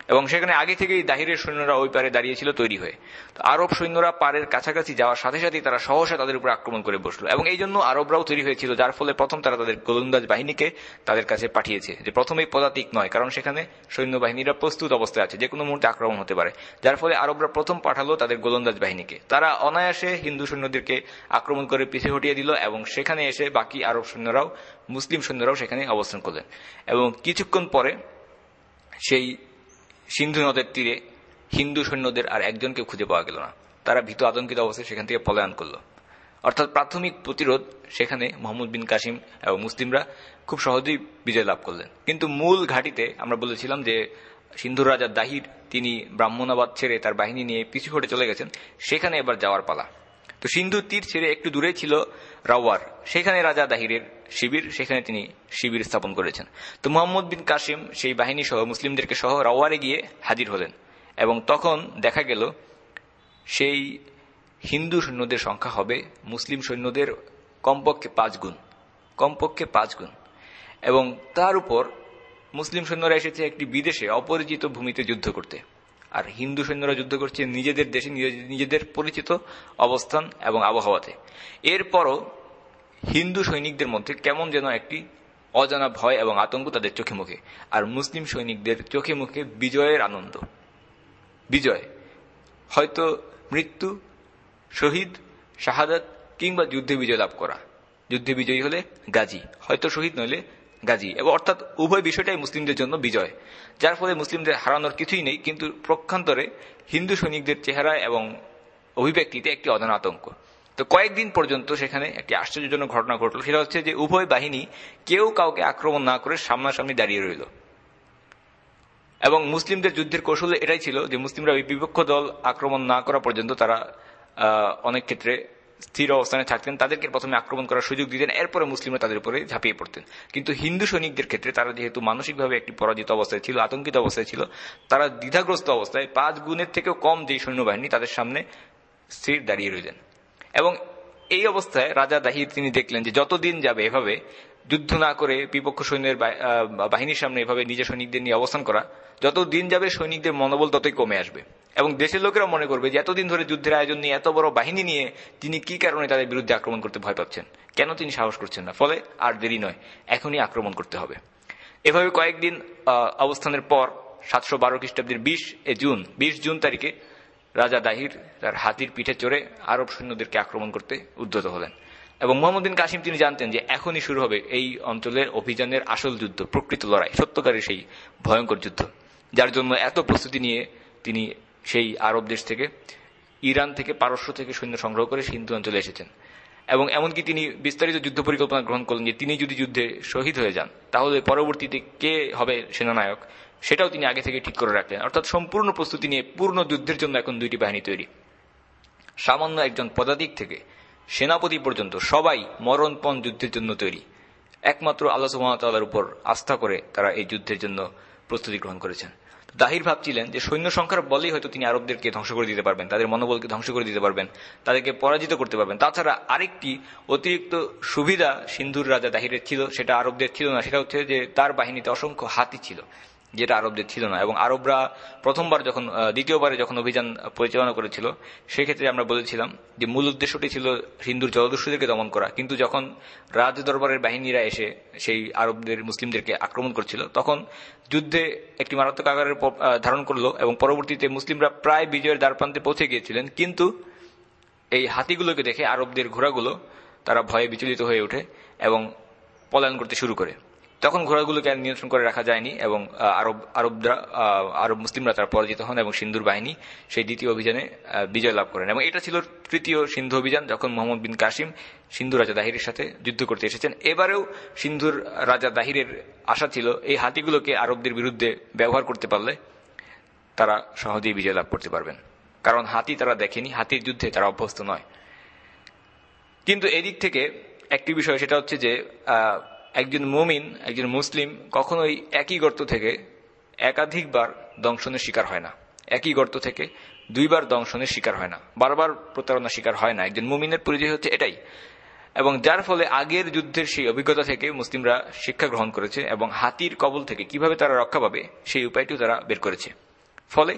এবং সেখানে আগে থেকেই দাহিরের সৈন্যরা ওই পারে দাঁড়িয়েছিল তৈরি হয়ে। তো আরব সৈন্যরা পারের কাছাকাছি যাওয়ার সাথে সাথেই তারা সহসা তাদের উপর আক্রমণ করে বসল। এবং এই জন্য আরবরাও তৈরি হয়েছিল, যার ফলে প্রথম তারা তাদের গোলন্দাজ বাহিনীকে তাদের কাছে পাঠিয়েছে, যে প্রথমেই পদাতিক নয়, কারণ সেখানে সৈন্যবাহিনীরা প্রস্তুত অবস্থায় আছে যে কোনো মুহূর্তে আক্রমণ হতে পারে, যার ফলে আরবরা প্রথম পাঠালো তাদের গোলন্দাজ বাহিনীকে। তারা অনায়াসে হিন্দু সৈন্যদেরকে আক্রমণ করে পিছিয়ে হটিয়ে দিল এবং সেখানে এসে বাকি আরব সৈন্যরাও, মুসলিম সৈন্যরাও সেখানে অবস্থান করলেন। এবং কিছুক্ষণ পরে সেই সিন্ধু নদের তীরে হিন্দু সৈন্যদের আর একজনকে খুঁজে পাওয়া গেল না। তারা ভীত আতঙ্কিত অবস্থায় সেখান থেকে পলায়ন করল। অর্থাৎ প্রাথমিক প্রতিরোধ সেখানে মোহাম্মদ বিন কাসিম এবং মুসলিমরা খুব সহজেই বিজয় লাভ করলেন। কিন্তু মূল ঘাটিতে আমরা বলেছিলাম যে সিন্ধুর রাজা দাহির, তিনি ব্রাহ্মণাবাদ ছেড়ে তার বাহিনী নিয়ে পিছু হটে চলে গেছেন, সেখানে এবার যাওয়ার পালা। তো সিন্ধু তীর ছেড়ে একটু দূরে ছিল রাওয়ার। সেখানে রাজা দাহিরের শিবির, সেখানে তিনি শিবির স্থাপন করেছেন। তো মোহাম্মদ বিন কাসিম সেই বাহিনী সহ মুসলিমদেরকে সহ রাওয়ারে গিয়ে হাজির হলেন এবং তখন দেখা গেল সেই হিন্দু সৈন্যদের সংখ্যা হবে মুসলিম সৈন্যদের কমপক্ষে পাঁচ গুণ, কমপক্ষে পাঁচ গুণ। এবং তার উপর মুসলিম সৈন্যরা এসেছে একটি বিদেশে অপরিচিত ভূমিতে যুদ্ধ করতে। আর হিন্দু সৈন্যরা যুদ্ধ করছে নিজেদের দেশে নিজেদের পরিচিত অবস্থান এবং আবহাওয়াতে। এরপরও হিন্দু সৈনিকদের মধ্যে কেমন যেন একটি অজানা ভয় এবং আতঙ্ক তাদের চোখে মুখে। আর মুসলিম সৈনিকদের চোখে মুখে বিজয়ের আনন্দ। বিজয়। হয়তো মৃত্যু, শহীদ, শাহাদাত কিংবা যুদ্ধে বিজয় লাভ করা। যুদ্ধে বিজয়ী হলে গাজী। হয়তো শহীদ নইলে গাজী। এবং অর্থাৎ উভয় বিষয়টাই মুসলিমদের জন্য বিজয়। যার ফলে মুসলিমদের হারানোর কিছুই নেই, কিন্তু প্রক্ষান্তরে হিন্দু সৈনিকদের চেহারা এবং অভিব্যক্তিতে একটি অজানা আতঙ্ক। তো কয়েকদিন পর্যন্ত সেখানে একটি আশ্চর্যজনক ঘটনা ঘটল। সেটা হচ্ছে যে উভয় বাহিনী কেউ কাউকে আক্রমণ না করে সামনাসামনি দাঁড়িয়ে রইল। এবং মুসলিমদের যুদ্ধের কৌশল এটাই ছিল যে মুসলিমরা বিপক্ষ দল আক্রমণ না করা পর্যন্ত তারা অনেক ক্ষেত্রে স্থির অবস্থানে থাকতেন, তাদেরকে প্রথমে আক্রমণ করার সুযোগ দিতেন, এরপরে মুসলিমরা তাদের উপরে ঝাঁপিয়ে পড়তেন। কিন্তু হিন্দু সৈনিকদের ক্ষেত্রে তারা যেহেতু মানসিকভাবে একটি পরাজিত অবস্থায় ছিল, আতঙ্কিত অবস্থায় ছিল, তারা দ্বিধাগ্রস্ত অবস্থায় পাঁচ গুণের থেকেও কম যে সৈন্যবাহিনী তাদের সামনে স্থির দাঁড়িয়ে রইলেন। এবং এই অবস্থায় রাজা দাহির তিনি দেখলেন যে যতদিন যাবে এভাবে যুদ্ধ না করে বিপক্ষ সৈন্যের বাহিনীর সামনে এভাবে নিজের সৈনিকদের নিয়ে অবস্থান করা, যত দিন যাবে সৈনিকদের মনোবল ততই কমে আসবে। এবং দেশের লোকেরা মনে করবে যে এতদিন ধরে যুদ্ধের আয়োজন নিয়ে এত বড় বাহিনী নিয়ে তিনি কি কারণে তাদের বিরুদ্ধে আক্রমণ করতে ভয় পাচ্ছেন? কেন তিনি সাহস করছেন না? ফলে আর দেরি নয়, এখনই আক্রমণ করতে হবে। এভাবে কয়েকদিন অবস্থানের পর সাতশো বারো খ্রিস্টাব্দের বিশ এ জুন, বিশ জুন তারিখে রাজা দাহির তার হাতির পিঠে চড়ে আরব সৈন্যদেরকে আক্রমণ করতে উদ্যত হলেন। এবং মোহাম্মদিন কাসিম তিনি জানতেন যে এখনই শুরু হবে এই অঞ্চলের অভিযানের আসল যুদ্ধ, প্রকৃত লড়াই, সত্যকারের সেই ভয়ঙ্কর যুদ্ধ, যার জন্য এত প্রস্তুতি নিয়ে তিনি সেই আরব দেশ থেকে, ইরান থেকে, পারস্য থেকে সৈন্য সংগ্রহ করে সিন্ধু অঞ্চলে এসেছেন। এবং এমনকি তিনি বিস্তারিত যুদ্ধ পরিকল্পনা গ্রহণ করলেন যে তিনি যদি যুদ্ধে শহীদ হয়ে যান, তাহলে পরবর্তীতে কে হবে সেনানায়ক, সেটাও তিনি আগে থেকে ঠিক করে রাখলেন। অর্থাৎ সম্পূর্ণ প্রস্তুতি নিয়ে পূর্ণ যুদ্ধের জন্য এখন দুইটি বাহিনী তৈরি। সামান্য একজন পদাতিক থেকে সেনাপতি পর্যন্ত সবাই মরণপণ যুদ্ধের জন্য তৈরি। একমাত্র আল্লাহ সুহামতাল্লাহর উপর আস্থা করে তারা এই যুদ্ধের জন্য প্রস্তুতি গ্রহণ করেছেন। দাহির ভাবছিলেন যে সৈন্য সংখ্যার বলেই হয়তো তিনি আরবদেরকে ধ্বংস করে দিতে পারবেন, তাদের মনোবলকে ধ্বংস করে দিতে পারবেন, তাদেরকে পরাজিত করতে পারবেন। তাছাড়া আরেকটি অতিরিক্ত সুবিধা সিন্ধুর রাজা দাহিরের ছিল, সেটা আরবদের ছিল না, সেটা হচ্ছে যে তার বাহিনীতে অসংখ্য হাতি ছিল। যেটা আরবদের ছিল না। এবং আরবরা প্রথমবার যখন দ্বিতীয়বারে যখন অভিযান পরিচালনা করেছিল, সেক্ষেত্রে আমরা বলেছিলাম যে মূল উদ্দেশ্যটি ছিল হিন্দুর জলদস্যুদেরকে দমন করা। কিন্তু যখন রাজ দরবারের বাহিনীরা এসে সেই আরবদের মুসলিমদেরকে আক্রমণ করছিল, তখন যুদ্ধে একটি মারাত্মক আকারের ধারণ করল এবং পরবর্তীতে মুসলিমরা প্রায় বিজয়ের দ্বারপ্রান্তে পৌঁছে গিয়েছিলেন। কিন্তু এই হাতিগুলোকে দেখে আরবদের ঘোড়াগুলো তারা ভয়ে বিচলিত হয়ে ওঠে এবং পলায়ন করতে শুরু করে। তখন ঘোড়াগুলোকে নিয়ন্ত্রণ করে রাখা যায়নি এবং আরব, আরবরা আরব মুসলিমরা তারা পরাজিত হন এবং সিন্ধুর বাহিনী সেই দ্বিতীয় অভিযানে বিজয় লাভ করেন। এবং এটা ছিল তৃতীয় সিন্ধু অভিযান যখন মোহাম্মদ বিন কাসিম সিন্ধু রাজা দাহিরের সাথে যুদ্ধ করতে এসেছেন। এবারেও সিন্ধুর রাজা দাহিরের আশা ছিল এই হাতিগুলোকে আরবদের বিরুদ্ধে ব্যবহার করতে পারলে তারা সহজেই বিজয় লাভ করতে পারবেন। কারণ হাতি তারা দেখেনি, হাতির যুদ্ধে তারা অভ্যস্ত নয়। কিন্তু এদিক থেকে একটি বিষয়, সেটা হচ্ছে যে একজন মুমিন, একজন মুসলিম কখনোই একই গর্ত থেকে একাধিকবার দংশনের শিকার হয় না। একই গর্ত থেকে দুইবার দংশনের শিকার হয় না। বারবার প্রতারণার শিকার হয় না। একজন মুমিনের পরিচয় হচ্ছে এটাই। এবং যার ফলে আগের যুদ্ধের সেই অভিজ্ঞতা থেকে মুসলিমরা শিক্ষা গ্রহণ করেছে এবং হাতির কবল থেকে কীভাবে তারা রক্ষা পাবে, সেই উপায়টিও তারা বের করেছে। ফলে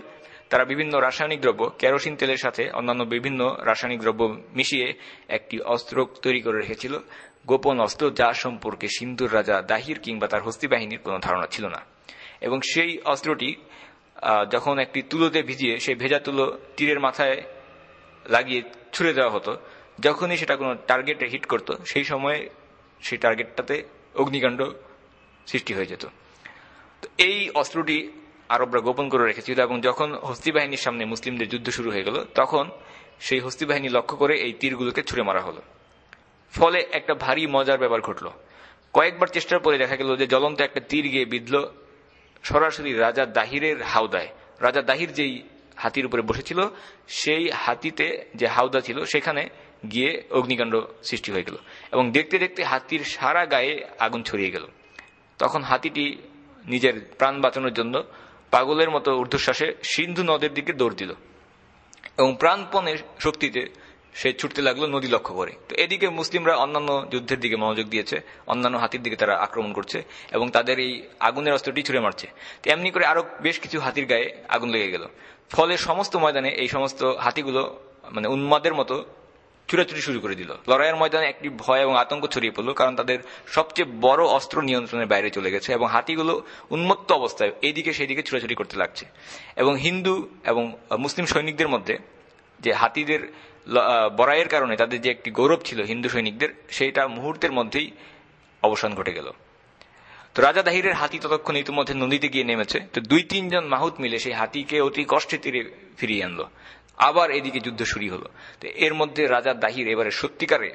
তারা বিভিন্ন রাসায়নিক দ্রব্য, কেরোসিন তেলের সাথে অন্যান্য বিভিন্ন রাসায়নিক দ্রব্য মিশিয়ে একটি অস্ত্র তৈরি করে রেখেছিল। গোপন অস্ত্র যা সম্পর্কে সিন্ধুর রাজা দাহির কিংবা তার হস্তি বাহিনীর কোনো ধারণা ছিল না। এবং সেই অস্ত্রটি যখন একটি তুলোতে ভিজিয়ে সেই ভেজা তুলো তীরের মাথায় লাগিয়ে ছুড়ে দেওয়া হতো, যখনই সেটা কোনো টার্গেটে হিট করত, সেই সময়ে সেই টার্গেটটাতে অগ্নিকাণ্ড সৃষ্টি হয়ে যেত। তো এই অস্ত্রটি আরবরা গোপন করে রেখেছিল এবং যখন হস্তি বাহিনীর সামনে মুসলিমদের যুদ্ধ শুরু হয়ে গেল, তখন সেই হস্তি বাহিনী লক্ষ্য করে এই তীরগুলোকে ছুড়ে মারা হলো। ফলে একটা ভারী মজার ব্যাপার ঘটল। কয়েকবার চেষ্টার পরে দেখা গেল যে জ্বলন্ত একটা তীর গিয়ে বিঁধল সরাসরি রাজা দাহিরের হাওদায়। রাজা দাহির যেই হাতির উপরে বসেছিল, সেই হাতিতে যে হাওদা ছিল, সেখানে গিয়ে অগ্নিকাণ্ড সৃষ্টি হয়ে গেল এবং দেখতে দেখতে হাতির সারা গায়ে আগুন ছড়িয়ে গেল। তখন হাতিটি নিজের প্রাণ বাঁচানোর জন্য পাগলের মতো ঊর্ধ্বশ্বাসে সিন্ধু নদের দিকে দৌড় দিল এবং প্রাণপণের শক্তিতে সে ছুটতে লাগল নদী লক্ষ্য করে। তো এদিকে মুসলিমরা অন্যান্য যুদ্ধের দিকে মনোযোগ দিয়েছে, অন্যান্য হাতির দিকে তারা আক্রমণ করছে এবং তাদের এই আগুনের অস্ত্রটি ছুড়ে মারছে। তো এমনি করে আরও বেশ কিছু হাতির গায়ে আগুন লেগে গেল। ফলে সমস্ত ময়দানে এই সমস্ত হাতিগুলো মানে উন্মাদের মতো চুরাচুরি শুরু করে দিল। লড়াইয়ের ময়দানে একটি ভয় এবং আতঙ্ক ছড়িয়ে পড়ল, কারণ তাদের সবচেয়ে বড় অস্ত্র নিয়ন্ত্রণের বাইরে চলে গেছে এবং হাতিগুলো উন্মত্ত অবস্থায় এইদিকে সেইদিকে ছুরাছুরি করতে লাগছে। এবং হিন্দু এবং মুসলিম সৈনিকদের মধ্যে যে হাতিদের বড়াইয়ের কারণে তাদের যে একটি গৌরব ছিল হিন্দু সৈনিকদের, সেইটা মুহূর্তের মধ্যেই অবসান ঘটে গেল। তো রাজা দাহিরের হাতি ততক্ষণ ইতিমধ্যে নদীতে গিয়ে নেমেছে। তো দুই তিনজন মাহুত মিলে সেই হাতিকে অতি কষ্টে তীরে ফিরিয়ে আনলো। আবার এদিকে যুদ্ধ শুরু হলো। তো এর মধ্যে রাজা দাহির এবারে সত্যিকারে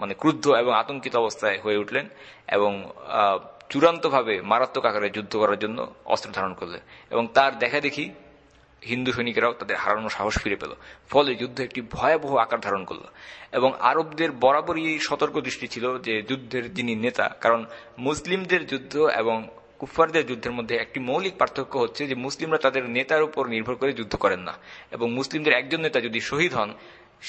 মানে ক্রুদ্ধ এবং আতঙ্কিত অবস্থায় হয়ে উঠলেন এবং চূড়ান্তভাবে মারাত্মক আকারে যুদ্ধ করার জন্য অস্ত্র ধারণ করলেন। এবং তার দেখা দেখি হিন্দু সৈনিকেরাও তাদের হারানো সাহস ফিরে পেল। ফলে যুদ্ধ একটি ভয়াবহ আকার ধারণ করল এবং আরবদের বরাবরই সতর্ক দৃষ্টি ছিল যে যুদ্ধের যিনি নেতা, কারণ মুসলিমদের যুদ্ধ এবং কুফারদের যুদ্ধের মধ্যে একটি মৌলিক পার্থক্য হচ্ছে যে মুসলিমরা তাদের নেতার উপর নির্ভর করে যুদ্ধ করেন না এবং মুসলিমদের একজন নেতা যদি শহীদ হন,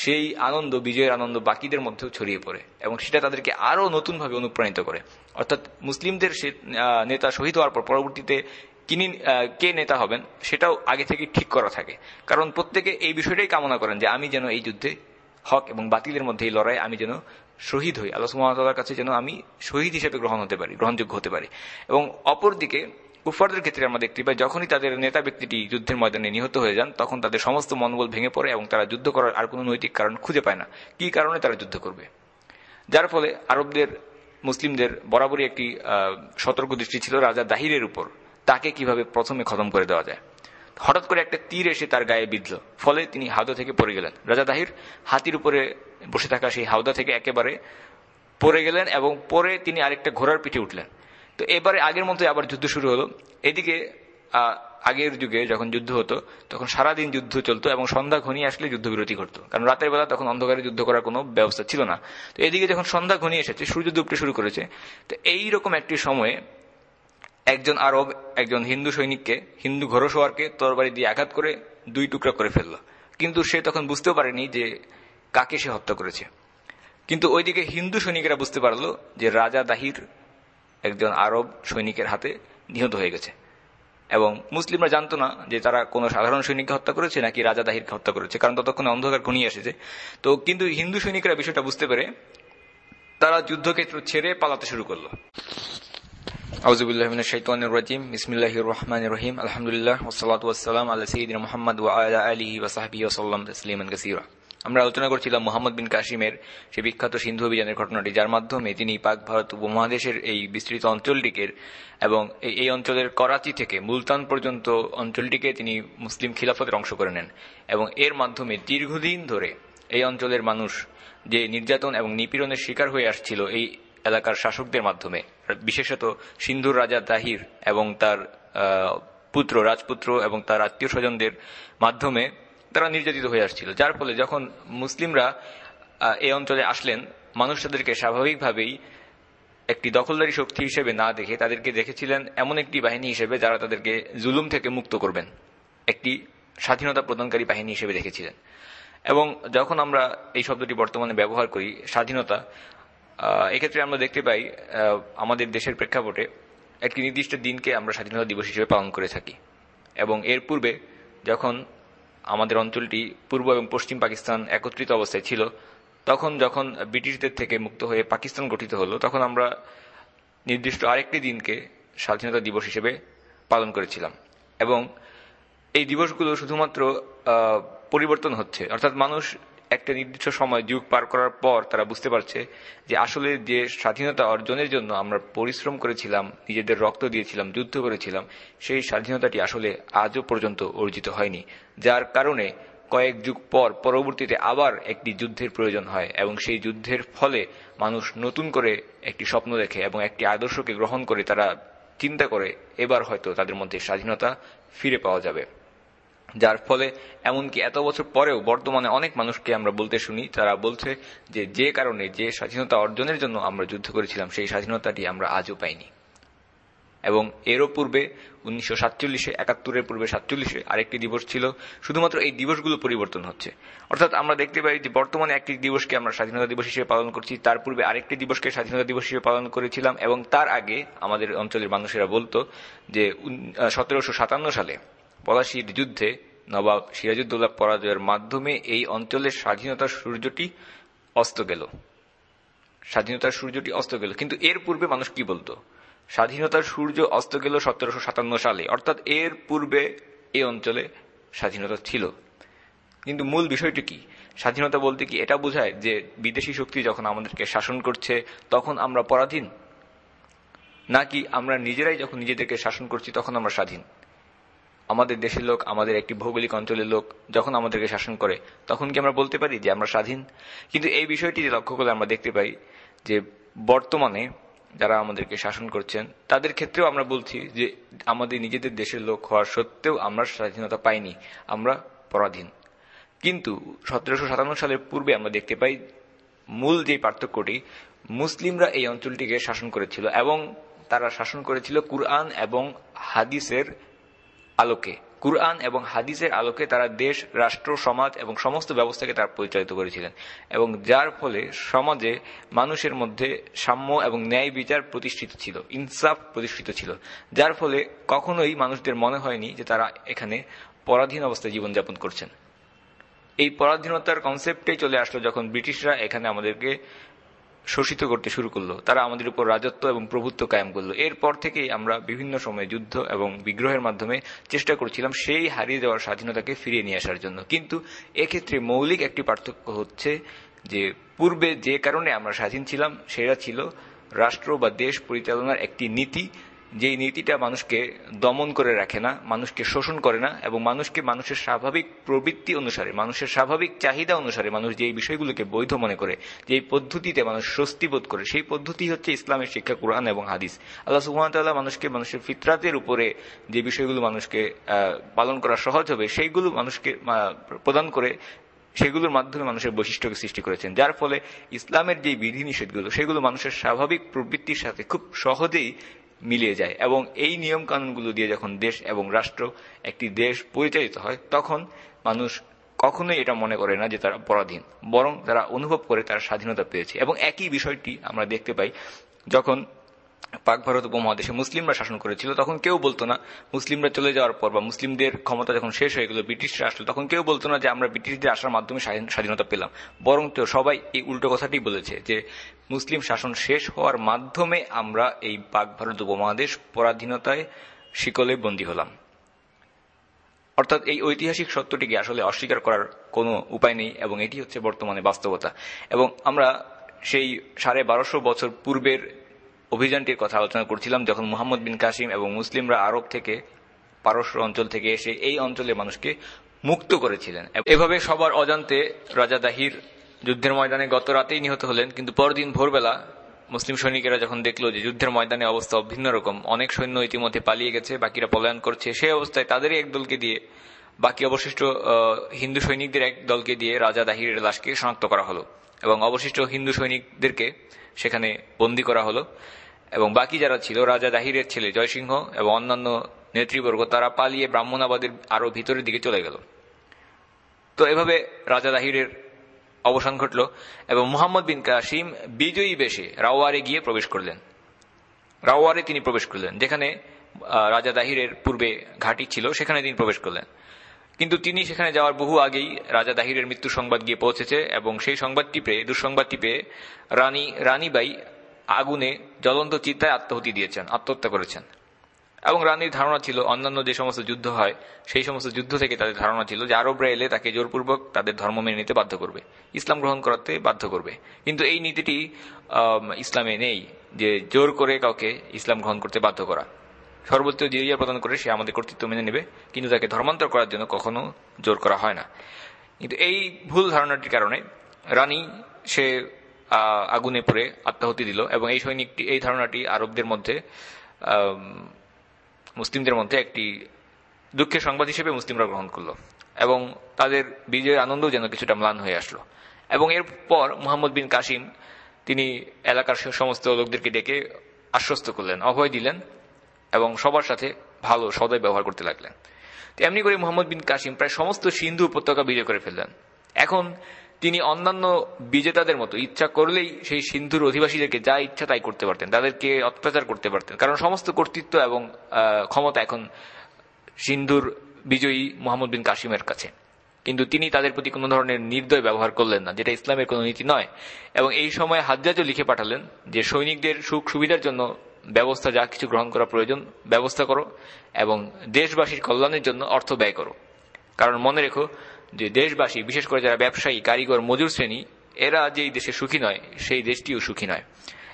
সেই আনন্দ, বিজয়ের আনন্দ বাকিদের মধ্যেও ছড়িয়ে পড়ে এবং সেটা তাদেরকে আরও নতুনভাবে অনুপ্রাণিত করে। অর্থাৎ মুসলিমদের সে নেতা শহীদ হওয়ার পর পরবর্তীতে কিনি কে নেতা হবেন, সেটাও আগে থেকে ঠিক করা থাকে। কারণ প্রত্যেকে এই বিষয়টাই কামনা করেন যে আমি যেন এই যুদ্ধে হক এবং বাতিলের মধ্যে এই লড়াই আমি যেন শহীদ হই। আল্লাহ সুমতার কাছে যেন আমি শহীদ হিসেবে গ্রহণ হতে পারি, গ্রহণযোগ্য হতে পারি। এবং অপরদিকে কুফারদের ক্ষেত্রে আমরা দেখতে পাই, যখনই তাদের নেতা ব্যক্তিটি যুদ্ধের ময়দানে নিহত হয়ে যান, তখন তাদের সমস্ত মনোবল ভেঙে পড়ে এবং তারা যুদ্ধ করার আর কোনো নৈতিক কারণ খুঁজে পায় না। কি কারণে তারা যুদ্ধ করবে? যার ফলে আরবদের, মুসলিমদের বরাবরই একটি সতর্ক দৃষ্টি ছিল রাজা দাহিরের উপর। তাকে কীভাবে প্রথমে খতম করে দেওয়া যায়? হঠাৎ করে একটা তীর এসে তার গায়ে বিঁধল। ফলে তিনি হাওদা থেকে পড়ে গেলেন। রাজা দাহির হাতির উপরে বসে থাকা সেই হাওদা থেকে একেবারে পড়ে গেলেন এবং পরে তিনি আরেকটা ঘোড়ার পিঠে উঠলেন। তো এবারে আগের মতো আবার যুদ্ধ শুরু হলো। এদিকে আগের যুগে যখন যুদ্ধ হতো, তখন সারাদিন যুদ্ধ চলতো এবং সন্ধ্যা ঘনিয়ে আসলে যুদ্ধবিরতি ঘটতো। কারণ রাতের বেলা তখন অন্ধকারে যুদ্ধ করার কোনো ব্যবস্থা ছিল না। তো এদিকে যখন সন্ধ্যা ঘনিয়ে এসেছে, সূর্য ডুবতে শুরু করেছে, তো এইরকম একটি সময়ে একজন আরব, একজন হিন্দু সৈনিককে, হিন্দু ঘোরসোয়ারকে তরবারি দিয়ে আঘাত করে দুই টুকরা করে ফেলল। কিন্তু সে তখন বুঝতেও পারেনি যে কাকে সে হত্যা করেছে। কিন্তু ওইদিকে হিন্দু সৈনিকেরা বুঝতে পারল যে রাজা দাহির একজন আরব সৈনিকের হাতে নিহত হয়ে গেছে। এবং মুসলিমরা জানতো না যে তারা কোনো সাধারণ সৈনিককে হত্যা করেছে নাকি রাজা দাহিরকে হত্যা করেছে, কারণ ততক্ষণে অন্ধকার ঘনিয়ে এসেছে। তো কিন্তু হিন্দু সৈনিকরা বিষয়টা বুঝতে পেরে তারা যুদ্ধক্ষেত্র ছেড়ে পালাতে শুরু করল। রহিম মোহাম্মদ আলা আমরা আলোচনা করছিলাম মোহাম্মদ বিন কাশিমের বিখ্যাত সিন্ধু অভিযানের ঘটনাটি, যার মাধ্যমে তিনি পাক ভারত উপমহাদেশের এই বিস্তৃত অঞ্চলটিকে এবং এই অঞ্চলের করাচি থেকে মুলতান পর্যন্ত অঞ্চলটিকে তিনি মুসলিম খিলাফতের অংশ করে নেন এবং এর মাধ্যমে দীর্ঘদিন ধরে এই অঞ্চলের মানুষ যে নির্যাতন এবং নিপীড়নের শিকার হয়ে আসছিল এই এলাকার শাসকদের মাধ্যমে বিশেষত সিন্ধুর রাজা তাহির এবং তার পুত্র, রাজপুত্র এবং তার আত্মীয় স্বজনদের মাধ্যমে তারা নির্যাতিত হয়ে আসছিল। যার ফলে যখন মুসলিমরা এই অঞ্চলে আসলেন মানুষ তাদেরকে স্বাভাবিকভাবেই একটি দখলদারি শক্তি হিসেবে না দেখে তাদেরকে দেখেছিলেন এমন একটি বাহিনী হিসেবে যারা তাদেরকে জুলুম থেকে মুক্ত করবেন। একটি স্বাধীনতা প্রদানকারী বাহিনী হিসেবে দেখেছিলেন। এবং যখন আমরা এই শব্দটি বর্তমানে ব্যবহার করি, স্বাধীনতা এক্ষেত্রে আমরা দেখতে পাই আমাদের দেশের প্রেক্ষাপটে একটি নির্দিষ্ট দিনকে আমরা স্বাধীনতা দিবস হিসেবে পালন করে থাকি। এবং এর পূর্বে যখন আমাদের অঞ্চলটি পূর্ব এবং পশ্চিম পাকিস্তান একত্রিত অবস্থায় ছিল, তখন যখন ব্রিটিশদের থেকে মুক্ত হয়ে পাকিস্তান গঠিত হলো, তখন আমরা নির্দিষ্ট আরেকটি দিনকে স্বাধীনতা দিবস হিসেবে পালন করেছিলাম। এবং এই দিবসগুলো শুধুমাত্র পরিবর্তন হচ্ছে। অর্থাৎ মানুষ একটা নির্দিষ্ট সময় যুগ পার করার পর তারা বুঝতে পারছে যে আসলে যে স্বাধীনতা অর্জনের জন্য আমরা পরিশ্রম করেছিলাম, নিজেদের রক্ত দিয়েছিলাম, যুদ্ধ করেছিলাম, সেই স্বাধীনতাটি আসলে আজও পর্যন্ত অর্জিত হয়নি। যার কারণে কয়েক যুগ পর পরবর্তীতে আবার একটি যুদ্ধের প্রয়োজন হয় এবং সেই যুদ্ধের ফলে মানুষ নতুন করে একটি স্বপ্ন দেখে এবং একটি আদর্শকে গ্রহণ করে তারা চিন্তা করে এবার হয়তো তাদের মধ্যে স্বাধীনতা ফিরে পাওয়া যাবে। যার ফলে এমনকি এত বছর পরেও বর্তমানে অনেক মানুষকে আমরা বলতে শুনি, তারা বলছে যে যে কারণে যে স্বাধীনতা অর্জনের জন্য আমরা যুদ্ধ করেছিলাম, সেই স্বাধীনতাটি আমরা আজও পাইনি। এবং এরও পূর্বে উনিশশো সাতচল্লিশে, একাত্তরের পূর্বে সাতচল্লিশে আরেকটি দিবস ছিল, শুধুমাত্র এই দিবসগুলো পরিবর্তন হচ্ছে। অর্থাৎ আমরা দেখতে পাই যে বর্তমানে একটি দিবসকে আমরা স্বাধীনতা দিবস হিসেবে পালন করছি, তার পূর্বে আরেকটি দিবসকে স্বাধীনতা দিবস হিসেবে পালন করেছিলাম, এবং তার আগে আমাদের অঞ্চলের মানুষেরা বলতো যে সতেরোশো সাতান্ন সালে পলাশির যুদ্ধে, নবাব সিরাজুদ্দৌলা পরাজয়ের মাধ্যমে এই অঞ্চলের স্বাধীনতার সূর্যটি অস্ত গেল। স্বাধীনতার সূর্যটি অস্ত গেল। কিন্তু এর পূর্বে মানুষ কি বলতো? স্বাধীনতার সূর্য অস্ত গেল সতেরোশো সাতান্ন সালে। অর্থাৎ এর পূর্বে এই অঞ্চলে স্বাধীনতা ছিল। কিন্তু মূল বিষয়টি কি? স্বাধীনতা বলতে কি এটা বোঝায় যে বিদেশি শক্তি যখন আমাদেরকে শাসন করছে, তখন আমরা পরাধীন? নাকি আমরা নিজেরাই যখন নিজেদেরকে শাসন করছি, তখন আমরা স্বাধীন? আমাদের দেশের লোক, আমাদের একটি ভৌগোলিক অঞ্চলের লোক যখন আমাদেরকে শাসন করে, তখন কি আমরা বলতে পারি যে আমরা স্বাধীন? কিন্তু এই বিষয়টি লক্ষ্য করলে আমরা দেখতে পাই যে বর্তমানে যারা আমাদেরকে শাসন করছেন, তাদের ক্ষেত্রেও আমরা বলছি যে আমাদের নিজেদের দেশের লোক হওয়ার সত্ত্বেও আমরা স্বাধীনতা পাইনি, আমরা পরাধীন। কিন্তু সতেরোশো সাতান্ন সালের পূর্বে আমরা দেখতে পাই মূল যে পার্থক্যটি, মুসলিমরা এই অঞ্চলটিকে শাসন করেছিল এবং তারা শাসন করেছিল কুরআন এবং হাদিসের আলোকে, কুরআন এবং হাদিসের আলোকে তারা দেশ, রাষ্ট্র, সমাজ এবং সমস্ত ব্যবস্থাকে তারা পরিচালিত করেছিলেন। এবং যার ফলে সমাজে মানুষের মধ্যে সাম্য এবং ন্যায় বিচার প্রতিষ্ঠিত ছিল, ইনসাফ প্রতিষ্ঠিত ছিল। যার ফলে কখনোই মানুষদের মনে হয়নি যে তারা এখানে পরাধীন অবস্থায় জীবনযাপন করছেন। এই পরাধীনতার কনসেপ্টেই চলে আসলো যখন ব্রিটিশরা এখানে আমাদেরকে শোষিত করতে শুরু করল। তারা আমাদের উপর রাজত্ব এবং প্রভুত্ব কায়েম করল। এরপর থেকেই আমরা বিভিন্ন সময়ে যুদ্ধ এবং বিগ্রহের মাধ্যমে চেষ্টা করছিলাম সেই হারিয়ে যাওয়ার স্বাধীনতাকে ফিরিয়ে নিয়ে আসার জন্য। কিন্তু এক্ষেত্রে মৌলিক একটি পার্থক্য হচ্ছে যে পূর্বে যে কারণে আমরা স্বাধীন ছিলাম, সেটা ছিল রাষ্ট্র বা দেশ পরিচালনার একটি নীতি যে নীতিটা মানুষকে দমন করে রাখে না, মানুষকে শোষণ করে না, এবং মানুষকে মানুষের স্বাভাবিক প্রবৃত্তি অনুসারে, মানুষের স্বাভাবিক চাহিদা অনুসারে মানুষ যে বিষয়গুলোকে বৈধ মনে করে যে পদ্ধতিতে মানুষ স্বস্তি বোধ করে, সেই পদ্ধতি হচ্ছে ইসলামের শিক্ষা, কোরআন এবং হাদিস। আল্লাহ সুহামতাল্লাহ মানুষকে মানুষের ফিতরাতের উপরে যে বিষয়গুলো মানুষকে পালন করা সহজ হবে, সেইগুলো মানুষকে প্রদান করে সেগুলোর মাধ্যমে মানুষের বৈশিষ্ট্যকে সৃষ্টি করেছেন। যার ফলে ইসলামের যে বিধিনিষেধগুলো, সেগুলো মানুষের স্বাভাবিক প্রবৃত্তির সাথে খুব সহজেই মিলিয়ে যায়। এবং এই নিয়ম কানুনগুলো দিয়ে যখন দেশ এবং রাষ্ট্র একটি দেশ পরিচালিত হয়, তখন মানুষ কখনোই এটা মনে করে না যে তারা পরাধীন, বরং তারা অনুভব করে তারা স্বাধীনতা পেয়েছে। এবং একই বিষয়টি আমরা দেখতে পাই যখন পাক ভারত উপমহাদেশে মুসলিমরা শাসন করেছিল, তখন কেউ বলতো না, মুসলিমরা চলে যাওয়ার পর বা মুসলিমদের ক্ষমতা যখন শেষ হয়ে গেল, ব্রিটিশরা আসলো, তখন কেউ বলতো না যে আমরা ব্রিটিশদের আসার মাধ্যমে স্বাধীনতা পেলাম। বরং তো সবাই এই উল্টো কথাটি বলেছে যে, মুসলিম শাসন শেষ হওয়ার মাধ্যমে আমরা এই পাক ভারত উপমহাদেশ পরাধীনতায় শিকলে বন্দী হলাম। অর্থাৎ এই ঐতিহাসিক সত্যটিকে আসলে অস্বীকার করার কোনো উপায় নেই, এবং এটি হচ্ছে বর্তমানে বাস্তবতা। এবং আমরা সেই সাড়ে বারোশো বছর পূর্বের অভিযানটির কথা আলোচনা করছিলাম, যখন মোহাম্মদ বিন কাসিম এবং মুসলিমরা আরব থেকে পারস্য অঞ্চল থেকে এসে এই অঞ্চলের মানুষকে মুক্ত করেছিলেন। এভাবে সবার অজান্তে রাজা দাহির যুদ্ধের ময়দানে গত রাতেই নিহত হলেন, কিন্তু পরদিন ভোরবেলা মুসলিম সৈনিকেরা যখন দেখল যে যুদ্ধের ময়দানে অবস্থা ভিন্ন রকম, অনেক সৈন্য ইতিমধ্যে পালিয়ে গেছে, বাকিরা পলায়ন করছে, সেই অবস্থায় তাদেরই এক দলকে দিয়ে, বাকি অবশিষ্ট হিন্দু সৈনিকদের এক দলকে দিয়ে রাজা দাহিরের লাশকে শনাক্ত করা হলো এবং অবশিষ্ট হিন্দু সৈনিকদেরকে সেখানে বন্দী করা হলো। এবং বাকি যারা ছিল, রাজা দাহিরের ছেলে জয়সিংহ এবং অন্যান্য নেতৃবর্গ, তারা পালিয়ে ব্রাহ্মণাবাদের আরও ভিতরের দিকে চলে গেল। তো এভাবে রাজা দাহিরের অবসান ঘটল এবং মোহাম্মদ বিন কাসিম বিজয়ী বেশে রাওয়ারে গিয়ে প্রবেশ করলেন। রাওয়ারে তিনি প্রবেশ করলেন, যেখানে রাজা দাহিরের পূর্বে ঘাঁটি ছিল, সেখানে তিনি প্রবেশ করলেন। কিন্তু তিনি সেখানে যাওয়ার বহু আগেই রাজা দাহিরের মৃত্যু সংবাদ গিয়ে পৌঁছেছে এবং সেই সংবাদটি পেয়ে, দুঃসংবাদটি পেয়ে রানী, রানীবাই আগুনে জ্বলন্ত চিত্তায় আত্মহতি দিয়েছেন, আত্মহত্যা করেছেন। এবং রানীর ধারণা ছিল, অন্যান্য যে সমস্ত যুদ্ধ হয়, সেই সমস্ত যুদ্ধ থেকে তাদের ধারণা ছিল যে আরবরা এলে তাকে জোরপূর্বক তাদের ধর্ম মেনে নিতে বাধ্য করবে, ইসলাম গ্রহণ করাতে বাধ্য করবে। কিন্তু এই নীতিটি ইসলামে নেই যে জোর করে কাউকে ইসলাম গ্রহণ করতে বাধ্য করা। সর্বোচ্চ জিরিয়া প্রদান করে সে আমাদের কর্তৃত্ব মেনে নেবে, কিন্তু তাকে ধর্মান্তর করার জন্য কখনো জোর করা হয় না। কিন্তু এই ভুল ধারণাটির কারণে রানী সে আগুনে পড়ে আত্মাহতি দিল এবং এই সৈনিকটি এই ধারণাটি আরবদের মধ্যে মুসলিমদের মধ্যে একটি দুঃখের সংবাদ হিসেবে মুসলিমরা গ্রহণ করল এবং তাদের বিজয়ের আনন্দ যেন কিছুটা ম্লান হয়ে আসলো। এবং এরপর মোহাম্মদ বিন কাসিম তিনি এলাকার সমস্ত লোকদেরকে ডেকে আশ্বস্ত করলেন, অভয় দিলেন এবং সবার সাথে ভালো সদয় ব্যবহার করতে লাগলেন। তো এমনি করে মোহাম্মদ বিন কাসিম প্রায় সমস্ত সিন্ধু উপত্যকা বিজয় করে ফেললেন। এখন তিনি অন্যান্য বিজেতাদের মতো ইচ্ছা করলেই সেই সিন্ধুর অধিবাসীদেরকে যা ইচ্ছা তাই করতে পারতেন, তাদেরকে অত্যাচার করতে পারতেন। কারণ সমস্ত কর্তৃত্ব এবং ক্ষমতা এখন সিন্ধুর বিজয়ী মোহাম্মদ বিন কাসিমের কাছে। কিন্তু তিনি তাদের প্রতি কোনো ধরনের নির্দয় ব্যবহার করলেন না, যেটা ইসলামের কোনো নীতি নয়। এবং এই সময় হাজ্জাজও লিখে পাঠালেন যে, সৈনিকদের সুখ সুবিধার জন্য ব্যবস্থা যা কিছু গ্রহণ করা প্রয়োজন, ব্যবস্থা করো এবং দেশবাসীর কল্যাণের জন্য অর্থ ব্যয় করো। কারণ মনে রেখো যে দেশবাসী, বিশেষ করে যারা ব্যবসায়ী, কারিগর, মজুর শ্রেণি, এরা যেই দেশে সুখী নয়, সেই দেশটিও সুখী নয়।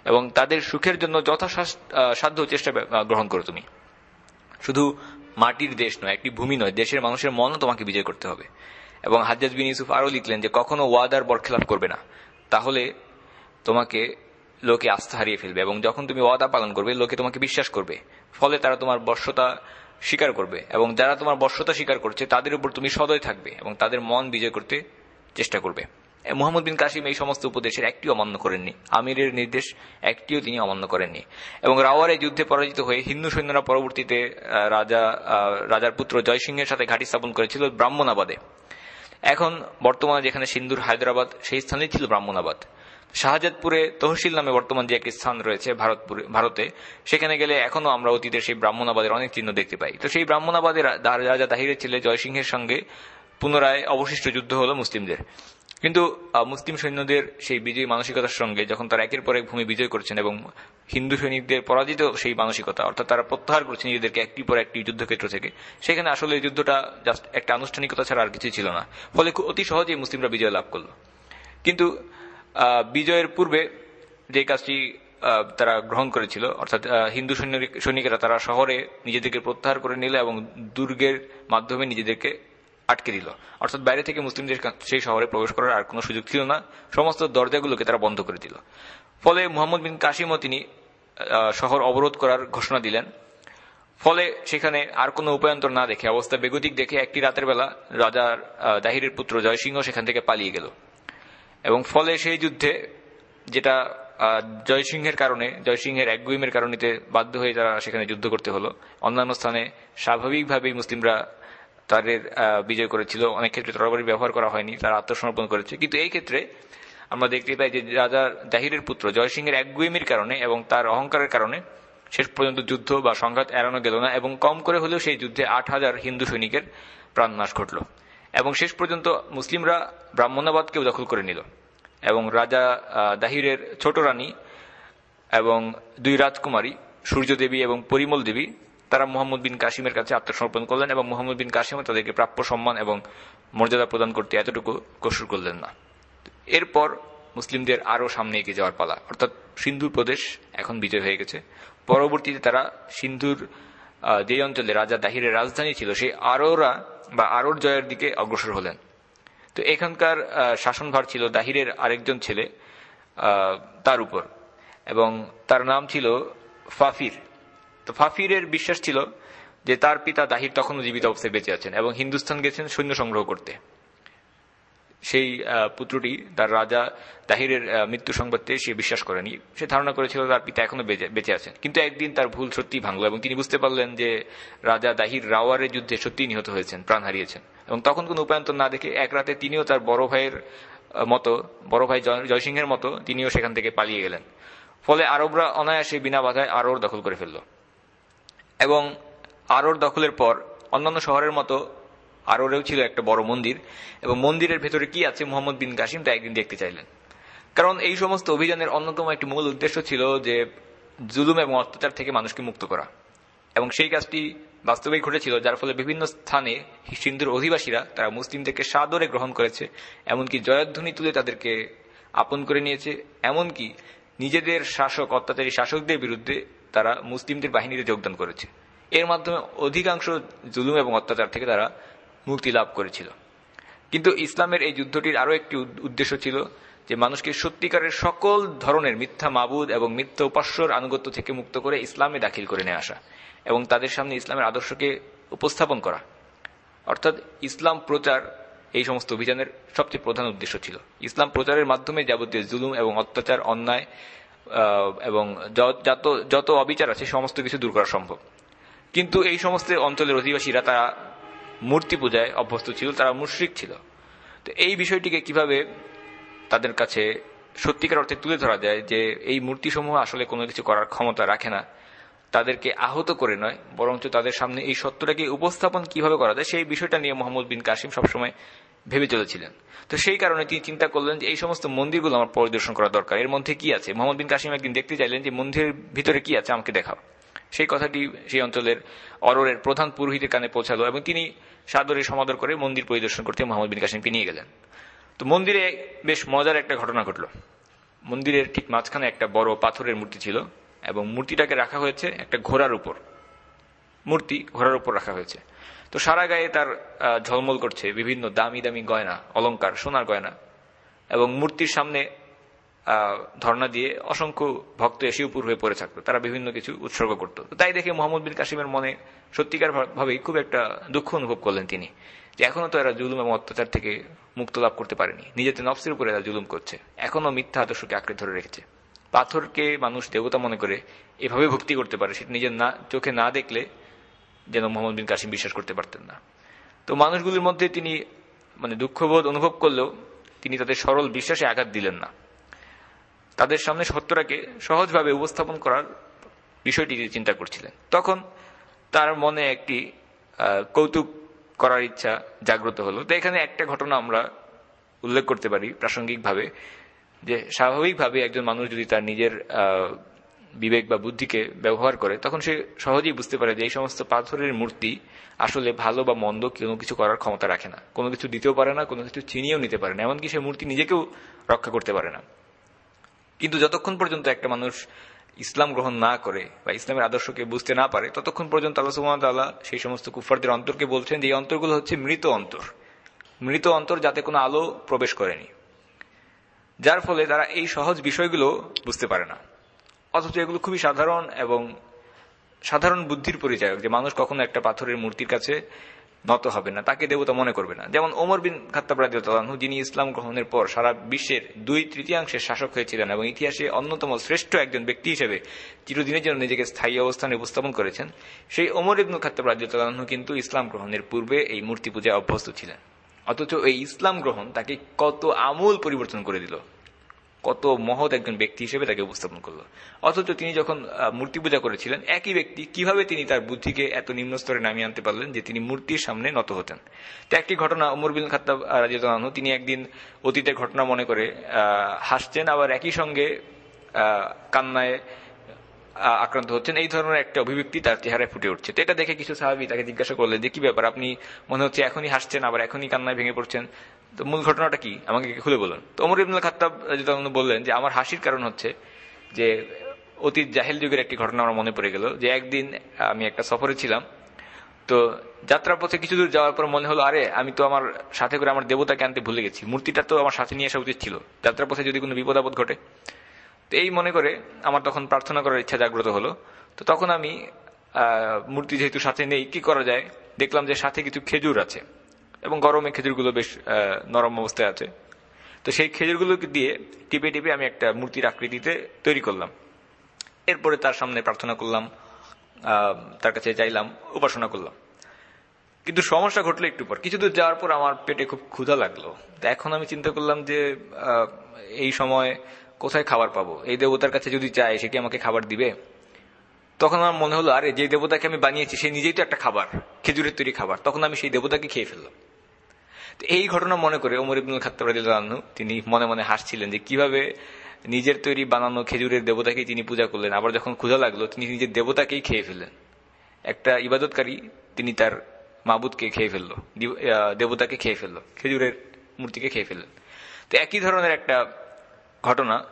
এবং তাদের সুখের জন্য যথাসাধ্য চেষ্টা গ্রহণ করো তুমি। শুধু মাটির দেশ নয়, একটি ভূমি নয়, দেশের মানুষের মনও তোমাকে বিজয় করতে হবে। এবং হাজ্জাজ বিন ইউসুফ আরও লিখলেন যে, কখনো ওয়াদার বরখেলাপ করবে না। তাহলে তোমাকে লোকে আস্থা হারিয়ে ফেলবে এবং যখন তুমি ওয়াদা পালন করবে, লোকে তোমাকে বিশ্বাস করবে। ফলে তারা তোমার বর্ষতা স্বীকার করবে এবং যারা তোমার বর্ষতা স্বীকার করছে, তাদের উপর তুমি সদয় থাকবে এবং তাদের মন বিজয় করতে চেষ্টা করবে। মোহাম্মদ বিন কাসিম এই সমস্ত উপদেশের একটিও অমান্য করেননি। আমিরের নির্দেশ একটিও তিনি অমান্য করেননি। এবং রাওয়ার যুদ্ধে পরাজিত হয়ে হিন্দু সৈন্যরা পরবর্তীতে রাজা রাজার পুত্র জয়সিংহের সাথে ঘাঁটি স্থাপন করেছিল ব্রাহ্মণাবাদে। এখন বর্তমানে যেখানে সিন্ধুর হায়দ্রাবাদ, সেই স্থানেই ছিল ব্রাহ্মণাবাদ। শাহজাদপুরে তহসিল নামে বর্তমান যে একটি স্থান রয়েছে ভারতপুরে ভারতে, সেখানে গেলে এখনও আমরা অতীতের সেই ব্রাহ্মণাবাদের অনেক চিহ্ন দেখতে পাই। তো সেই ব্রাহ্মণাবাদের রাজা তাহিরের ছেলে জয়সিংহের সঙ্গে পুনরায় অবশিষ্ট যুদ্ধ হলো মুসলিমদের। কিন্তু মুসলিম সৈন্যদের সেই বিজয়ী মানসিকতার সঙ্গে যখন তারা একের পর এক ভূমি বিজয় করছেন এবং হিন্দু সৈনিকদের পরাজিত সেই মানসিকতা, অর্থাৎ তারা প্রত্যাহার করছে নিজেদেরকে একটি পর একটি যুদ্ধক্ষেত্র থেকে, সেখানে আসলে এই যুদ্ধটা জাস্ট একটা আনুষ্ঠানিকতা ছাড়া আর কিছুই ছিল না। ফলে অতি সহজেই মুসলিমরা বিজয় লাভ করল। কিন্তু বিজয়ের পূর্বে যে কাজটি তারা গ্রহণ করেছিল, অর্থাৎ হিন্দু সৈনিকেরা তারা শহরে নিজেদেরকে প্রত্যাহার করে নিল এবং দুর্গের মাধ্যমে নিজেদেরকে আটকে দিল। অর্থাৎ বাইরে থেকে মুসলিমদের সেই শহরে প্রবেশ করার আর কোনো সুযোগ ছিল না। সমস্ত দরজাগুলোকে তারা বন্ধ করে দিল। ফলে মোহাম্মদ বিন কাশিমও তিনি শহর অবরোধ করার ঘোষণা দিলেন। ফলে সেখানে আর কোনো উপায়ন্তর না দেখে, অবস্থা বেগতিক দেখে একটি রাতের বেলা রাজার দাহিরের পুত্র জয়সিংহ সেখান থেকে পালিয়ে গেল। এবং ফলে সেই যুদ্ধে যেটা জয়সিংহের কারণে, জয়সিংহের একগুইমের কারণে বাধ্য হয়ে তারা সেখানে যুদ্ধ করতে হলো। অন্যান্য স্থানে স্বাভাবিকভাবেই মুসলিমরা তাদের বিজয় করেছিল। অনেক ক্ষেত্রে তরবারি ব্যবহার করা হয়নি, তারা আত্মসমর্পণ করেছে। কিন্তু এই ক্ষেত্রে আমরা দেখতে পাই যে রাজা জাহিরের পুত্র জয়সিংহের একগুইমির কারণে এবং তার অহংকারের কারণে শেষ পর্যন্ত যুদ্ধ বা সংঘাত এড়ানো গেল না এবং কম করে হলেও সেই যুদ্ধে আট হাজার হিন্দু সৈনিকের প্রাণনাশ ঘটল। এবং শেষ পর্যন্ত মুসলিমরা ব্রাহ্মণাবাদকেও দখল করে নিল এবং রাজা দাহিরের ছোট রানী এবং দুই রাজকুমারী, সূর্যদেবী এবং পরিমল দেবী, তারা মোহাম্মদ বিন কাশিমের কাছে আত্মসমর্পণ করলেন এবং মোহাম্মদ বিন কাশিম তাদেরকে প্রাপ্য সম্মান এবং মর্যাদা প্রদান করতে এতটুকু কসুর করলেন না। এরপর মুসলিমদের আরও সামনে এগিয়ে যাওয়ার পালা। অর্থাৎ সিন্ধুর প্রদেশ এখন বিজয় হয়ে গেছে। পরবর্তীতে তারা সিন্ধুর যে অঞ্চলে রাজা দাহিরের রাজধানী ছিল, সেই আরোরা বা আরোর জয়ের দিকে অগ্রসর হলেন। তো এখানকার শাসনভার ছিল দাহিরের আরেকজন ছেলে তার উপর। এবং তার নাম ছিল ফাফির। তো ফাফিরের বিশ্বাস ছিল যে তার পিতা দাহির তখনও জীবিত অবস্থায় বেঁচে আছেন এবং হিন্দুস্থান গেছেন সৈন্য সংগ্রহ করতে। সেই পুত্রটি তার রাজা দাহিরের মৃত্যু সংবাদ সে বিশ্বাস করেনি। সে ধারণা করেছিল তার পিতা এখনও বেঁচে আছেন। কিন্তু একদিন তার ভুল সত্যি ভাঙলো এবং তিনি বুঝতে পারলেন যে রাজা দাহির রাওয়ারের যুদ্ধে সত্যি নিহত হয়েছেন, প্রাণ হারিয়েছেন। এবং তখন কোন উপায়ন্তর না দেখে এক রাতে তিনিও তার বড় ভাইয়ের মতো, বড় ভাই জয়সিংহের মতো তিনিও সেখান থেকে পালিয়ে গেলেন। ফলে আরবরা অনায়াসে বিনা বাধায় আরোর দখল করে ফেলল। এবং আরোর দখলের পর অন্যান্য শহরের মতো আরোরেও ছিল একটা বড় মন্দির, এবং মন্দিরের ভেতরে কি আছে মোহাম্মদ বিন কাসিম তা একদিন দেখতে চাইলেন। কারণ এই সমস্ত অভিযানের অন্যতম একটি মূল উদ্দেশ্য ছিল যে জুলুম এবং অত্যাচার থেকে মানুষকে মুক্ত করা। এবং সেই কাজটি বাস্তবেই ঘটেছিল, যার ফলে বিভিন্ন স্থানে সিন্ধুর অধিবাসীরা, তারা মুসলিমদেরকে সাদরে গ্রহণ করেছে, এমনকি জয়ধ্বনি তুলে তাদেরকে আপন করে নিয়েছে, এমনকি নিজেদের শাসক, অত্যাচারী শাসকদের বিরুদ্ধে তারা মুসলিমদের বাহিনীতে যোগদান করেছে। এর মাধ্যমে অধিকাংশ জুলুম এবং অত্যাচার থেকে তারা মুক্তি লাভ করেছিল। কিন্তু ইসলামের এই যুদ্ধটির আরও একটি উদ্দেশ্য ছিল যে মানুষকে সত্যিকারের সকল ধরনের মিথ্যা মাবুদ এবং মিথ্যা উপাস্যর আনুগত্য থেকে মুক্ত করে ইসলামে দাখিল করে নিয়ে আসা এবং তাদের সামনে ইসলামের আদর্শকে উপস্থাপন করা। অর্থাৎ ইসলাম প্রচার এই সমস্ত অভিযানের সবচেয়ে প্রধান উদ্দেশ্য ছিল। ইসলাম প্রচারের মাধ্যমে যাবতীয় জুলুম এবং অত্যাচার, অন্যায় এবং যত যত অবিচার আছে, সমস্ত কিছু দূর করা সম্ভব। কিন্তু এই সমস্ত অঞ্চলের অধিবাসীরা তারা মূর্তি পূজায় অভ্যস্ত ছিল, তারা মুশ্রিক ছিল। তো এই বিষয়টিকে কীভাবে তাদের কাছে সত্যিকার অর্থে তুলে ধরা যায় যে এই মূর্তিসমূহ আসলে কোনো কিছু করার ক্ষমতা রাখে না, তাদেরকে আহত করে নয়, বরঞ্চ তাদের সামনে এই সত্যটাকে উপস্থাপন কীভাবে করা যায় সেই বিষয়টা নিয়ে মোহাম্মদ বিন কাসিম সবসময় ভেবে চলেছিলেন। তো সেই কারণে তিনি চিন্তা করলেন যে এই সমস্ত মন্দিরগুলো আমার পরিদর্শন করা দরকার। এর মধ্যে কি আছে? মোহাম্মদ বিন কাসিম একদিন দেখতে চাইলেন যে মন্দিরের ভিতরে কি আছে আমাকে দেখাও। সেই কথাটি সেই অঞ্চলের অরোরের প্রধান পুরোহিতের কানে পৌঁছালো এবং তিনি সাদরে সমাদর করে মন্দির পরিদর্শন করতে মোহাম্মদ বিন কাসিমকে নিয়ে গেলেন। তো মন্দিরে বেশ মজার একটা ঘটনা ঘটল। মন্দিরের ঠিক মাঝখানে একটা বড় পাথরের মূর্তি ছিল এবং মূর্তিটাকে রাখা হয়েছে একটা ঘোড়ার উপর। মূর্তি ঘোড়ার উপর রাখা হয়েছে। তো সারা গায়ে তার ঝলমল করছে বিভিন্ন দামি দামি গয়না অলঙ্কার সোনার গয়না এবং মূর্তির সামনে ধর্ণা দিয়ে অসংখ্য ভক্ত এসে উপর হয়ে পড়ে থাকতো। তারা বিভিন্ন কিছু উৎসর্গ করত। তাই দেখে মোহাম্মদ বিন কাসিমের মনে সত্যিকার ভাবেই খুব একটা দুঃখ অনুভব করলেন তিনি যে এখনও তো এরা জুলুম এবং অত্যাচার থেকে মুক্ত লাভ করতে পারেনি। নিজেদের নফসের উপরে এরা জুলুম করছে। এখনও মিথ্যা আদর্শকে আঁকড়ে ধরে রেখেছে। পাথরকে মানুষ দেবতা মনে করে এভাবে ভক্তি করতে পারে, সেটা নিজের না, চোখে না দেখলে যেন মোহাম্মদ বিন কাসিম বিশ্বাস করতে পারতেন না। তো মানুষগুলির মধ্যে তিনি মানে দুঃখবোধ অনুভব করলেও তিনি তাদের সরল বিশ্বাসে আঘাত দিলেন না। তাদের সামনে সত্যটাকে সহজভাবে উপস্থাপন করার বিষয়টি চিন্তা করছিলেন। তখন তার মনে একটি কৌতুক করার ইচ্ছা জাগ্রত হলো। তো এখানে একটা ঘটনা আমরা উল্লেখ করতে পারি প্রাসঙ্গিকভাবে, যে স্বাভাবিকভাবে একজন মানুষ যদি তার নিজের বিবেক বা বুদ্ধিকে ব্যবহার করে, তখন সে সহজেই বুঝতে পারে যে এই সমস্ত পাথরের মূর্তি আসলে ভালো বা মন্দ কোনো কিছু করার ক্ষমতা রাখে না। কোনো কিছু দিতেও পারে না, কোনো কিছু চিনিয়েও নিতে পারে না। এমনকি সে মূর্তি নিজেকেও রক্ষা করতে পারে না। কিন্তু যতক্ষণ পর্যন্ত একটা মানুষ ইসলাম গ্রহণ না করে বা ইসলামের আদর্শকে বুঝতে না পারে, ততক্ষণ পর্যন্ত আল্লাহ সুহামতাল্লাহ সেই সমস্ত কুফারদের অন্তরকে বলছেন যে এই অন্তরগুলো হচ্ছে মৃত অন্তর। মৃত অন্তর যাতে কোনো আলো প্রবেশ করেনি। যার ফলে তারা এই সহজ বিষয়গুলো বুঝতে পারে না। অথচ এগুলো খুবই সাধারণ এবং সাধারণ বুদ্ধির পরিচয় যে মানুষ কখনো একটা পাথরের মূর্তির কাছে নত হবে না, তাকে দেবতা মনে করবে না। যেমন ওমর বিন খাত্তাব রাজিউল্লাহু যিনি ইসলাম গ্রহণের পর সারা বিশ্বের দুই তৃতীয়াংশের শাসক হয়েছিলেন এবং ইতিহাসে অন্যতম শ্রেষ্ঠ একজন ব্যক্তি হিসেবে চিরদিনের জন্য নিজেকে স্থায়ী অবস্থানে উপস্থাপন করেছেন, সেই ওমর ইবনুল খাত্তাব রাজিউল্লাহু কিন্তু ইসলাম গ্রহণের পূর্বে এই মূর্তি পূজায় অভ্যস্ত ছিলেন। অথচ এই ইসলাম গ্রহণ তাকে কত আমূল পরিবর্তন করে দিল। কত মহৎ একজন ব্যক্তি হিসেবে তাকে উপস্থাপন করল। অথচ তিনি যখন মূর্তি পূজা করেছিলেন, একই ব্যক্তি কীভাবে তিনি তার বুদ্ধিকে এত নিম্ন স্তরে নামিয়ে আনতে পারলেন যে তিনি মূর্তির সামনে নত হতেন? তো একটি ঘটনা উমর বিন খাত্তাব রাজিয়ানহু তিনি একদিন অতীতের ঘটনা মনে করে হাসছেন, আবার একই সঙ্গে কান্নায় আক্রান্ত হচ্ছেন। এই ধরনের একটা অভিব্যক্তি তার চেহারায় ফুটে উঠছে। তো এটা দেখে কিছু স্বাভাবিক তাকে জিজ্ঞাসা করলেন যে, কি ব্যাপার? আপনি মনে হচ্ছে এখনই হাসছেন, আবার এখনই কান্নায় ভেঙে পড়ছেন? তো মূল ঘটনাটা কি? আমাকে খুলে বলুন। তো অমর ইবনুল খাত্তাব বললেন যে, আমার হাসির কারণ হচ্ছে যে, অতীত জাহেল যুগের একটি ঘটনা আমার মনে পড়ে গেল যে, একদিন আমি একটা সফরে ছিলাম। তো যাত্রার পথে কিছু দূর যাওয়ার পর মনে হলো, আরে, আমি তো আমার সাথে করে আমার দেবতাকে আনতে ভুলে গেছি। মূর্তিটা তো আমার সাথে নিয়ে আসা উচিত ছিল। যাত্রার পথে যদি কোনো বিপদ আপদ ঘটে। তো এই মনে করে আমার তখন প্রার্থনা করার ইচ্ছা জাগ্রত হলো। তো তখন আমি মূর্তি যেহেতু সাথে নেই, কি করা যায়? দেখলাম যে সাথে কিছু খেজুর আছে। এবং গরমে খেজুরগুলো বেশ নরম অবস্থায় আছে। তো সেই খেজুরগুলোকে দিয়ে টিপে টিপে আমি একটা মূর্তির আকৃতিতে তৈরি করলাম। এরপরে তার সামনে প্রার্থনা করলাম তার কাছে চাইলাম, উপাসনা করলাম। কিন্তু সমস্যা ঘটলো একটু পর। কিছু দূর যাওয়ার পর আমার পেটে খুব ক্ষুধা লাগল। এখন আমি চিন্তা করলাম যে এই সময় কোথায় খাবার পাবো? এই দেবতার কাছে যদি চাই সে কি আমাকে খাবার দিবে? তখন আমার মনে হলো, আরে, যে দেবতাকে আমি বানিয়েছি, সে নিজেই তো একটা খাবার, খেজুরের তৈরি খাবার। তখন আমি সেই দেবতাকে খেয়ে ফেললাম। এই ঘটনা মনে করে ওমর ইবনুল খাত্তাবু তিনি মনে মনে হাসছিলেন যে কীভাবে নিজের তৈরি বানানো খেজুরের দেবতাকেই তিনি পূজা করলেন। আবার যখন ক্ষুধা লাগল, তিনি নিজের দেবতাকেই খেয়ে ফেললেন। একটা ইবাদতকারী, তিনি তার মাবুদকে খেয়ে ফেলল দেবতাকে খেয়ে ফেলল, খেজুরের মূর্তিকে খেয়ে ফেললেন। তো একই ধরনের একটা ঘটনা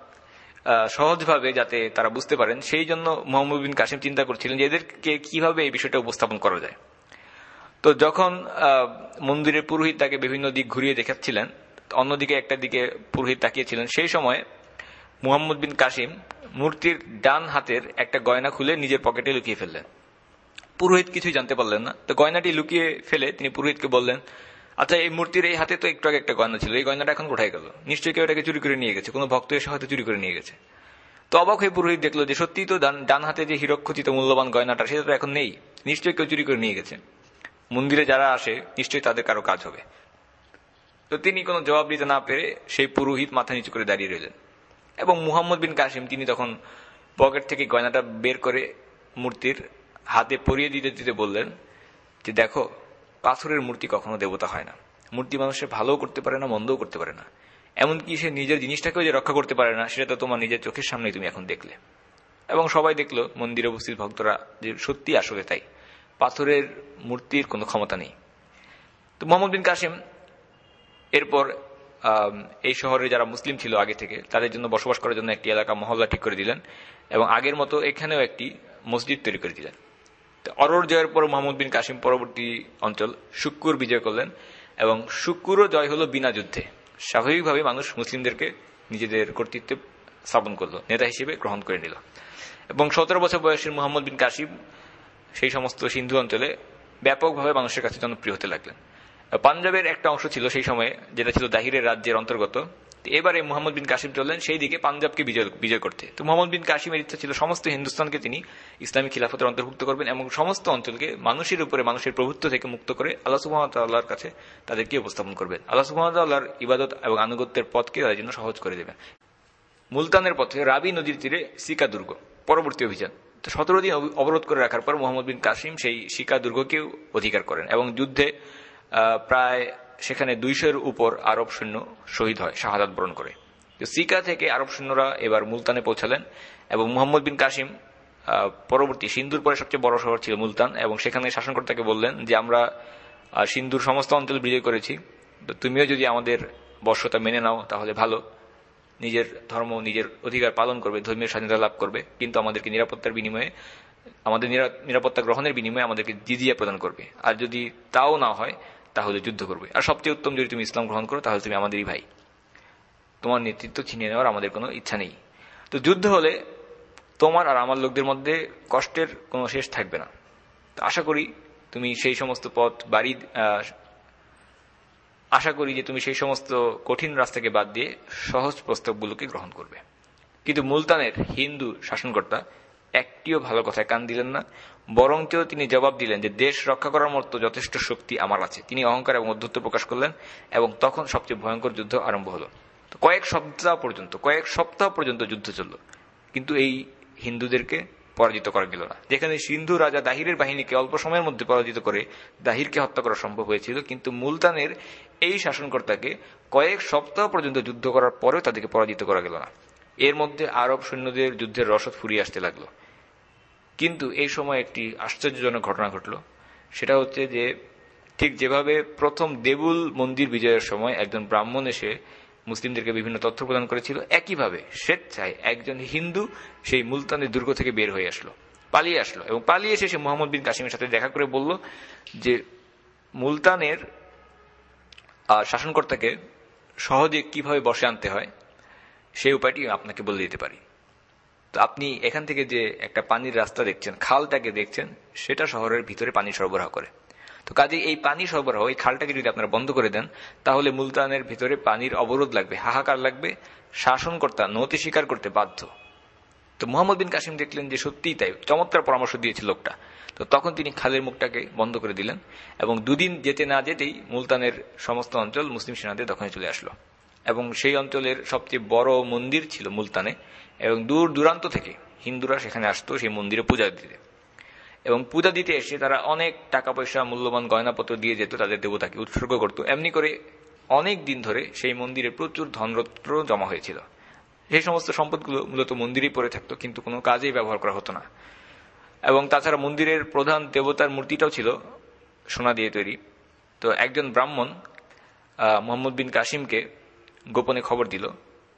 সহজভাবে যাতে তারা বুঝতে পারেন, সেই জন্য মোহাম্মদ বিন কাসিম চিন্তা করছিলেন যে এদেরকে কীভাবে এই বিষয়টা উপস্থাপন করা যায়। তো যখন মন্দিরের পুরোহিত তাকে বিভিন্ন দিক ঘুরিয়ে দেখাচ্ছিলেন, অন্যদিকে একটা দিকে পুরোহিত তাকিয়েছিলেন, সেই সময় মুহাম্মদ বিন কাসিম মূর্তির ডান হাতের একটা গয়না খুলে নিজের পকেটে লুকিয়ে ফেললেন। পুরোহিত কিছুই জানতে পারলেন না। তো গয়নাটি লুকিয়ে ফেলে তিনি পুরোহিতকে বললেন আচ্ছা এই মূর্তির এই হাতে তো একটু আগে একটা গয়না ছিল, এই গয়নাটা এখন কোথায় গেল? নিশ্চয়ই কেউ এটাকে চুরি করে নিয়ে গেছে, কোনো ভক্ত এসে হয়তো চুরি করে নিয়ে গেছে। তো অবাক হয়ে পুরোহিত দেখল যে সত্যিই তো ডান হাতে যে হিরক্ষচিত মূল্যবান গয়নাটা, সেটা তো এখন নেই। নিশ্চয়ই কেউ চুরি করে নিয়ে গেছে। মন্দিরে যারা আসে, নিশ্চয়ই তাদের কারও কাজ হবে। তো তিনি কোনো জবাব দিতে না পেরে সেই পুরোহিত মাথা নিচু করে দাঁড়িয়ে রইলেন। এবং মুহাম্মদ বিন কাসিম, তিনি তখন পকেট থেকে গয়নাটা বের করে মূর্তির হাতে পরিয়ে দিতে দিতে বললেন যে, দেখো, পাথরের মূর্তি কখনো দেবতা হয় না। মূর্তি মানুষের ভালোও করতে পারে না, মন্দও করতে পারে না। এমনকি সে নিজের জিনিসটাকেও যে রক্ষা করতে পারে না, সেটা তো তোমার নিজের চোখের সামনেই তুমি এখন দেখলে। এবং সবাই দেখল, মন্দিরে উপস্থিত ভক্তরা যে সত্যি আসলে তাই। পাথরের মূর্তির কোনো ক্ষমতা নেই। তো মোহাম্মদ বিন কাসিম এরপর এই শহরে যারা মুসলিম ছিল আগে থেকে, তাদের জন্য বসবাস করার জন্য একটি এলাকা মহল্লা ঠিক করে দিলেন এবং আগের মতো এখানেও একটি মসজিদ তৈরি করে দিলেন। অরর জয়ের পর মোহাম্মদ বিন কাসিম পরবর্তী অঞ্চল শুক্কুর বিজয় করলেন এবং শুক্কুরও জয় হলো বিনা যুদ্ধে। স্বাভাবিকভাবে মানুষ মুসলিমদেরকে নিজেদের কর্তৃত্বে স্থাপন করল, নেতা হিসেবে গ্রহণ করে নিল। এবং সতেরো বছর বয়সের মোহাম্মদ বিন কাসিম সেই সমস্ত সিন্ধু অঞ্চলে ব্যাপকভাবে মানুষের কাছে জনপ্রিয় হতে লাগলেন। পাঞ্জাবের একটা অংশ ছিল সেই সময়ে, যেটা ছিল দাহিরের রাজ্যের অন্তর্গত। এবারে মোহাম্মদ বিন কাসিম চললেন, সেই দিকে পাঞ্জাবকে বিজয় বিজয় করতে। তো মোহাম্মদ বিন কাসিমের ইচ্ছা ছিল সমস্ত হিন্দুস্তানকে তিনি ইসলামী খিলাফতের অন্তর্ভুক্ত করবেন এবং সমস্ত অঞ্চলকে মানুষের উপরে, মানুষের প্রভুত্ব থেকে মুক্ত করে আল্লাহ সুহামতাল্লাহর কাছে তাদেরকে উপস্থাপন করবেন। আল্লাহ সুহামতাল্লাহর ইবাদত এবং আনুগত্যের পথকে তাদের জন্য সহজ করে দেবেন। মুলতানের পথে রাবি নদীর তীরে সিকা দুর্গ পরবর্তী অভিযান। তো সতেরো দিন অবরোধ করে রাখার পর মোহাম্মদ বিন কাসিম সেই শিকা দুর্গকেও অধিকার করেন এবং যুদ্ধে প্রায় সেখানে দুইশোর উপর আরব সৈন্য শহীদ হয়, শাহাদাত বরণ করে। তো সিকা থেকে আরব সৈন্যরা এবার মুলতানে পৌঁছালেন এবং মুহাম্মদ বিন কাসিম পরবর্তী সিন্ধুর পরে সবচেয়ে বড় শহর ছিল মুলতান এবং সেখানে শাসনকর্তাকে বললেন যে, আমরা সিন্ধুর সমস্ত অঞ্চল বিজয় করেছি, তো তুমিও যদি আমাদের বর্ষতা মেনে নাও তাহলে ভালো। নিজের ধর্ম, নিজের অধিকার পালন করবে, ধর্মীয় স্বাধীনতা লাভ করবে, কিন্তু আমাদেরকে নিরাপত্তার বিনিময়ে, আমাদের নিরাপত্তা গ্রহণের বিনিময়ে আমাদেরকে জিজিয়া প্রদান করবে। আর যদি তাও না হয়, তাহলে যুদ্ধ করবে। আর সবচেয়ে উত্তম যদি তুমি ইসলাম গ্রহণ করো, তাহলে তুমি আমাদেরই ভাই। তোমার নেতৃত্ব ছিনিয়ে নেওয়ার আমাদের কোনো ইচ্ছা নেই। তো যুদ্ধ হলে তোমার আর আমার লোকদের মধ্যে কষ্টের কোনো শেষ থাকবে না। আশা করি তুমি সেই সমস্ত পথ বাড়ি আশা করি যে তুমি সেই সমস্ত কঠিন রাস্তাকে বাদ দিয়ে সহজ প্রস্তাবগুলোকে গ্রহণ করবে। কিন্তু মুলতানের হিন্দু শাসনকর্তা একটিও ভালো কথায় কান দিলেন না বরঞ্চ তিনি জবাব দিলেন যে দেশ রক্ষা করার মতো যথেষ্ট শক্তি আমার আছে। তিনি অহংকার এবং অধ্যত্ব প্রকাশ করলেন এবং তখন সবচেয়ে ভয়ঙ্কর যুদ্ধ আরম্ভ হল। কয়েক সপ্তাহ পর্যন্ত, কয়েক সপ্তাহ পর্যন্ত যুদ্ধ চলল। কিন্তু এই হিন্দুদেরকে পরাজিত করা গেল না। যেখানে সিন্ধু রাজা দাহিরের বাহিনীকে অল্প সময়ের মধ্যে পরাজিত করে দাহিরকে হত্যা করা সম্ভব হয়েছিল, কিন্তু মুলতানের এই শাসনকর্তাকে কয়েক সপ্তাহ পর্যন্ত যুদ্ধ করার পরেও তাদেরকে পরাজিত করা গেল না। এর মধ্যে আরব সৈন্যদের যুদ্ধের রসদ ফুরিয়ে আসতে লাগল। কিন্তু এই সময় একটি আশ্চর্যজনক ঘটনা ঘটল। সেটা হচ্ছে যে ঠিক যেভাবে প্রথম দেবুল মন্দির বিজয়ের সময় একজন ব্রাহ্মণ এসে মুসলিমদেরকে বিভিন্ন তথ্য প্রদান করেছিল। একইভাবে স্বেচ্ছায় একজন হিন্দু সেই মুলতানের দুর্গ থেকে বের হয়ে আসলো, পালিয়ে আসলো এবং পালিয়ে এসে সে মোহাম্মদ বিন কাসিমের সাথে দেখা করে বলল যে মুলতানের শাসনকর্তাকে সহজে কীভাবে বসে আনতে হয়, সেই উপায়টি আপনাকে বলে দিতে পারি। তো আপনি এখান থেকে যে একটা পানির রাস্তা দেখছেন, খালটাকে দেখছেন, সেটা শহরের ভিতরে পানি সরবরাহ করে। তো কাজে এই পানি সরবরাহ, এই খালটাকে যদি আপনারা বন্ধ করে দেন, তাহলে মুলতানের ভিতরে পানির অবরোধ লাগবে, হাহাকার লাগবে, শাসনকর্তা নতি স্বীকার করতে বাধ্য। তো মোহাম্মদ বিন কাসিম দেখলেন যে সত্যিই তাই, চমৎকার পরামর্শ দিয়েছে লোকটা। তো তখন তিনি খালের মুখটাকে বন্ধ করে দিলেন এবং দুদিন যেতে না যেতেই মুলতানের সমস্ত অঞ্চল মুসলিম সেনাদের দখলে চলে আসলো। এবং সেই অঞ্চলের সবচেয়ে বড় মন্দির ছিল মুলতানে এবং দূর দূরান্ত থেকে হিন্দুরা সেখানে আসতো সেই মন্দিরে পূজা দিতে। এবং পূজা দিতে এসে তারা অনেক টাকা পয়সা মূল্যবান গয়নাপত্র দিয়ে যেত, তাদের দেবতাকে উৎসর্গ করত। এমনি করে অনেক দিন ধরে সেই মন্দিরে প্রচুর ধনরত্র জমা হয়েছিল। সেই সমস্ত সম্পদগুলো মূলত মন্দিরেই পড়ে থাকতো, কিন্তু কোনো কাজেই ব্যবহার করা হতো না। এবং তাছাড়া মন্দিরের প্রধান দেবতার মূর্তিটাও ছিল সোনা দিয়ে তৈরি। তো একজন ব্রাহ্মণ মোহাম্মদ বিন কাসিমকে গোপনে খবর দিল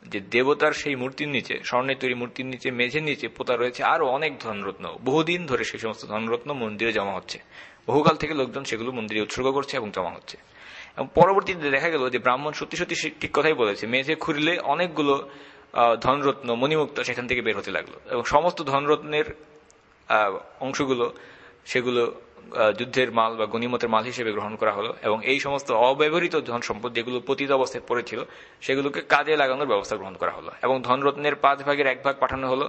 যে দেবতার সেই মূর্তির নিচে, স্বর্ণের তৈরি মূর্তির নিচে, মেঝের নিচে পোতা রয়েছে আরও অনেক ধনরত্ন। বহুদিন ধরে সেই সমস্ত ধনরত্ন মন্দিরে জমা হচ্ছে। বহুকাল থেকে লোকজন সেগুলো মন্দিরে উৎসর্গ করছে এবং জমা হচ্ছে। এবং পরবর্তীতে দেখা গেল যে ব্রাহ্মণ সত্যি সত্যি ঠিক কথাই বলেছে, মেঝে খুঁড়লে অনেকগুলো ধনরত্ন মণিমুক্ত সেখান থেকে বের হতে লাগল। এবং সমস্ত ধনরত্নের অংশগুলো সেগুলো যুদ্ধের মাল বা গণিমতের মাল হিসেবে গ্রহণ করা হলো এবং এই সমস্ত অব্যবহৃত ধন সম্পদ যেগুলো পতিত অবস্থায় পড়েছিল, সেগুলোকে কাজে লাগানোর ব্যবস্থা গ্রহণ করা হলো এবং ধনরত্নের পাঁচ ভাগের এক ভাগ পাঠানো হলো।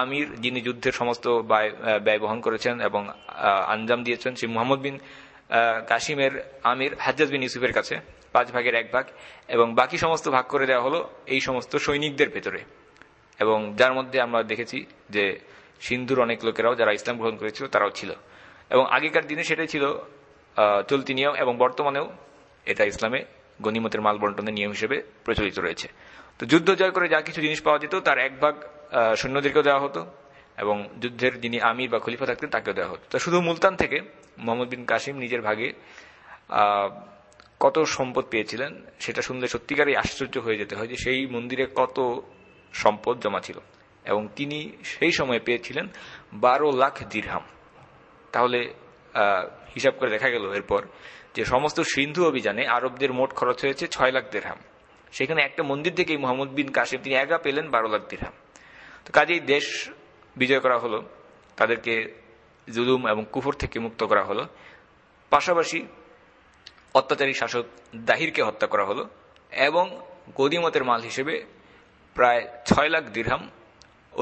আমির, যিনি যুদ্ধের সমস্ত ব্যয় বহন করেছেন এবং আঞ্জাম দিয়েছেন সেই মোহাম্মদ বিন কাশিমের আমির হাজ্জাজ বিন ইউসুফের কাছে পাঁচ ভাগের এক ভাগ এবং বাকি সমস্ত ভাগ করে দেওয়া হলো এই সমস্ত সৈনিকদের ভেতরে এবং যার মধ্যে আমরা দেখেছি যে সিন্ধুর অনেক লোকেরাও যারা ইসলাম গ্রহণ করেছিল, তারাও ছিল। এবং আগেকার দিনে সেটাই ছিল চলতি নিয়ম এবং বর্তমানেও এটা ইসলামে গণিমতের মাল বন্টনের নিয়ম হিসেবে প্রচলিত রয়েছে। তো যুদ্ধ জয় করে যা কিছু জিনিস পাওয়া যেত, তার এক ভাগ সৈন্যদেরকেও দেওয়া হতো এবং যুদ্ধের যিনি আমির বা খলিফা থাকতেন, তাকেও দেওয়া হতো। তো শুধু মুলতান থেকে মোহাম্মদ বিন কাসিম নিজের ভাগে কত সম্পদ পেয়েছিলেন, সেটা শুনলে সত্যিকারই আশ্চর্য হয়ে যেতে হয় যে সেই মন্দিরে কত সম্পদ জমা ছিল। এবং তিনি সেই সময় পেয়েছিলেন বারো লাখ দিরহাম। তাহলে হিসাব করে দেখা গেল এরপর যে সমস্ত সিন্ধু অভিযানে আরবদের মোট খরচ হয়েছে ছয় লাখ দেড়হাম সেখানে একটা মন্দির থেকেই মোহাম্মদ বিন কাশিম তিনি একা পেলেন বারো লাখ দিরহাম। তো কাজেই দেশ বিজয় করা হলো, তাদেরকে জুলুম এবং কুফর থেকে মুক্ত করা হলো। পাশাপাশি অত্যাচারী শাসক দাহিরকে হত্যা করা হলো এবং গদিমতের মাল হিসেবে প্রায় ছয় লাখ দিরহাম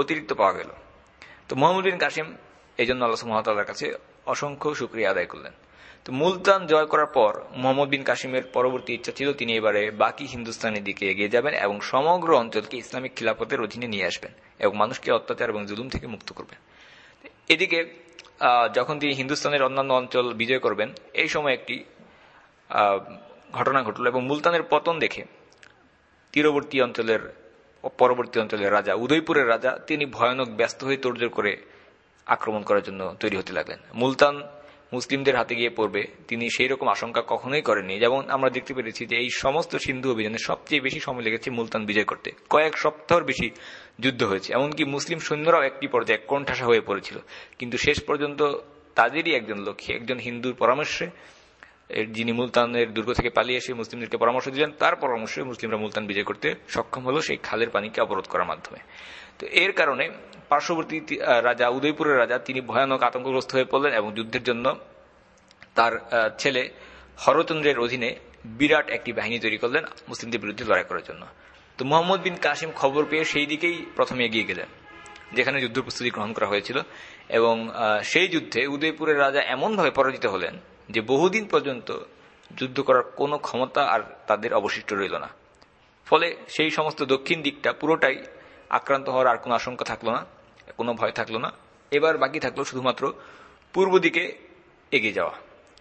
অতিরিক্ত পাওয়া গেল। তো মোহাম্মদ বিন কাসিম এই জন্য আল্লাহ মহাতালার কাছে অসংখ্য সুক্রিয়া আদায় করলেন। তো মুলতান জয় করার পর মোহাম্মদ বিন কাসিমের পরবর্তী ইচ্ছা ছিল তিনি এবারে বাকি হিন্দুস্তানের দিকে এগিয়ে যাবেন এবং সমগ্র অঞ্চলকে ইসলামিক খিলাফতের অধীনে নিয়ে আসবেন এবং মানুষকে অত্যাচার এবং জুলুম থেকে মুক্ত করবেন। এদিকে যখন তিনি হিন্দুস্তানের অন্যান্য অঞ্চল বিজয় করবেন, এই সময় একটি ঘটনা ঘটল এবং মুলতানের পতন দেখে তীরবর্তী অঞ্চলের পরবর্তী অঞ্চলের রাজা, উদয়পুরের রাজা, তিনি ভয়ানক ব্যস্ত হয়ে তোড়জোড় করে আক্রমণ করার জন্য তৈরি হতে লাগলেন। মুলতান মুসলিমদের হাতে গিয়ে পড়বে, তিনি সেই রকম আশঙ্কা কখনোই করেননি। যেমন আমরা দেখতে পেরেছি যে এই সমস্ত সিন্ধু অভিযানে সবচেয়ে বেশি সময় লেগেছে মুলতান বিজয় করতে। কয়েক সপ্তাহর বেশি যুদ্ধ হয়েছে, এমনকি মুসলিম সৈন্যরাও একটি পর্যায়ে কোণঠাসা হয়ে পড়েছিল। কিন্তু শেষ পর্যন্ত তাদেরই একজন লক্ষ্যে একজন হিন্দুর পরামর্শে যিনি মুলতানের দুর্গ থেকে পালিয়ে এসে মুসলিমদেরকে পরামর্শ দিলেন, তার পরামর্শে মুসলিমরা মুলতান বিজয় করতে সক্ষম হলো সেই খালের পানিকে অবরোধ করার মাধ্যমে। তো এর কারণে পার্শ্ববর্তী রাজা, উদয়পুরের রাজা, তিনি ভয়ানক আতঙ্কগ্রস্ত হয়ে পড়লেন এবং যুদ্ধের জন্য তার ছেলে হরচন্দ্রের অধীনে বিরাট একটি বাহিনী তৈরি করলেন মুসলিমদের বিরুদ্ধে লড়াই করার জন্য। তো মোহাম্মদ বিন কাসিম খবর পেয়ে সেই দিকেই প্রথমে এগিয়ে গেলেন, যেখানে যুদ্ধ প্রস্তুতি গ্রহণ করা হয়েছিল এবং সেই যুদ্ধে উদয়পুরের রাজা এমনভাবে পরাজিত হলেন যে বহুদিন পর্যন্ত যুদ্ধ করার কোনো ক্ষমতা আর তাদের অবশিষ্ট রইল না। ফলে সেই সমস্ত দক্ষিণ দিকটা পুরোটাই আক্রান্ত হওয়ার আর কোনো আশঙ্কা থাকল না, কোনো ভয় থাকল না। এবার বাকি থাকল শুধুমাত্র পূর্ব দিকে এগিয়ে যাওয়া।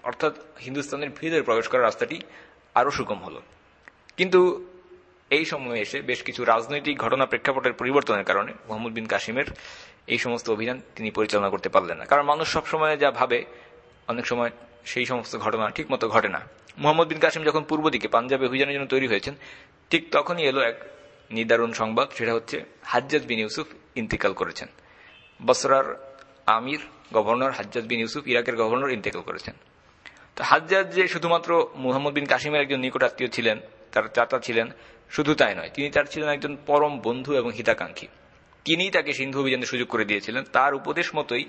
অর্থাৎ হিন্দুস্তানের ভিতরে প্রবেশ করার রাস্তাটি আরও সুগম হল। কিন্তু এই সময়ে এসে বেশ কিছু রাজনৈতিক ঘটনা প্রেক্ষাপটের পরিবর্তনের কারণে মোহাম্মদ বিন কাশিমের এই সমস্ত অভিযান তিনি পরিচালনা করতে পারলেন না। কারণ মানুষ সবসময় যা ভাবে, অনেক সময় সেই সমস্ত ঘটনা ঠিক মতো ঘটে না। মোহাম্মদ বিন কাসিম যখন পূর্ব দিকে পাঞ্জাবে অভিযানের জন্য তৈরি হয়েছেন, ঠিক তখনই এলো এক নিদারুণ সংবাদ, সেটা হচ্ছে হাজ্জাজ বিন ইউসুফ ইন্তেকাল করেছেন। বসরার আমির, গভর্নর হাজ্জাজ বিন ইউসুফ, ইরাকের গভর্নর ইন্তেকাল করেছেন। তো হাজ্জাজ যে শুধুমাত্র মুহাম্মদ বিন কাসিমের একজন নিকট আত্মীয় ছিলেন, তার চাচা ছিলেন, শুধু তাই নয়, তিনি তার ছিলেন একজন পরম বন্ধু এবং হিতাকাঙ্ক্ষী। তিনিই তাকে সিন্ধু অভিযানের সুযোগ করে দিয়েছিলেন। তার উপদেশ মতোই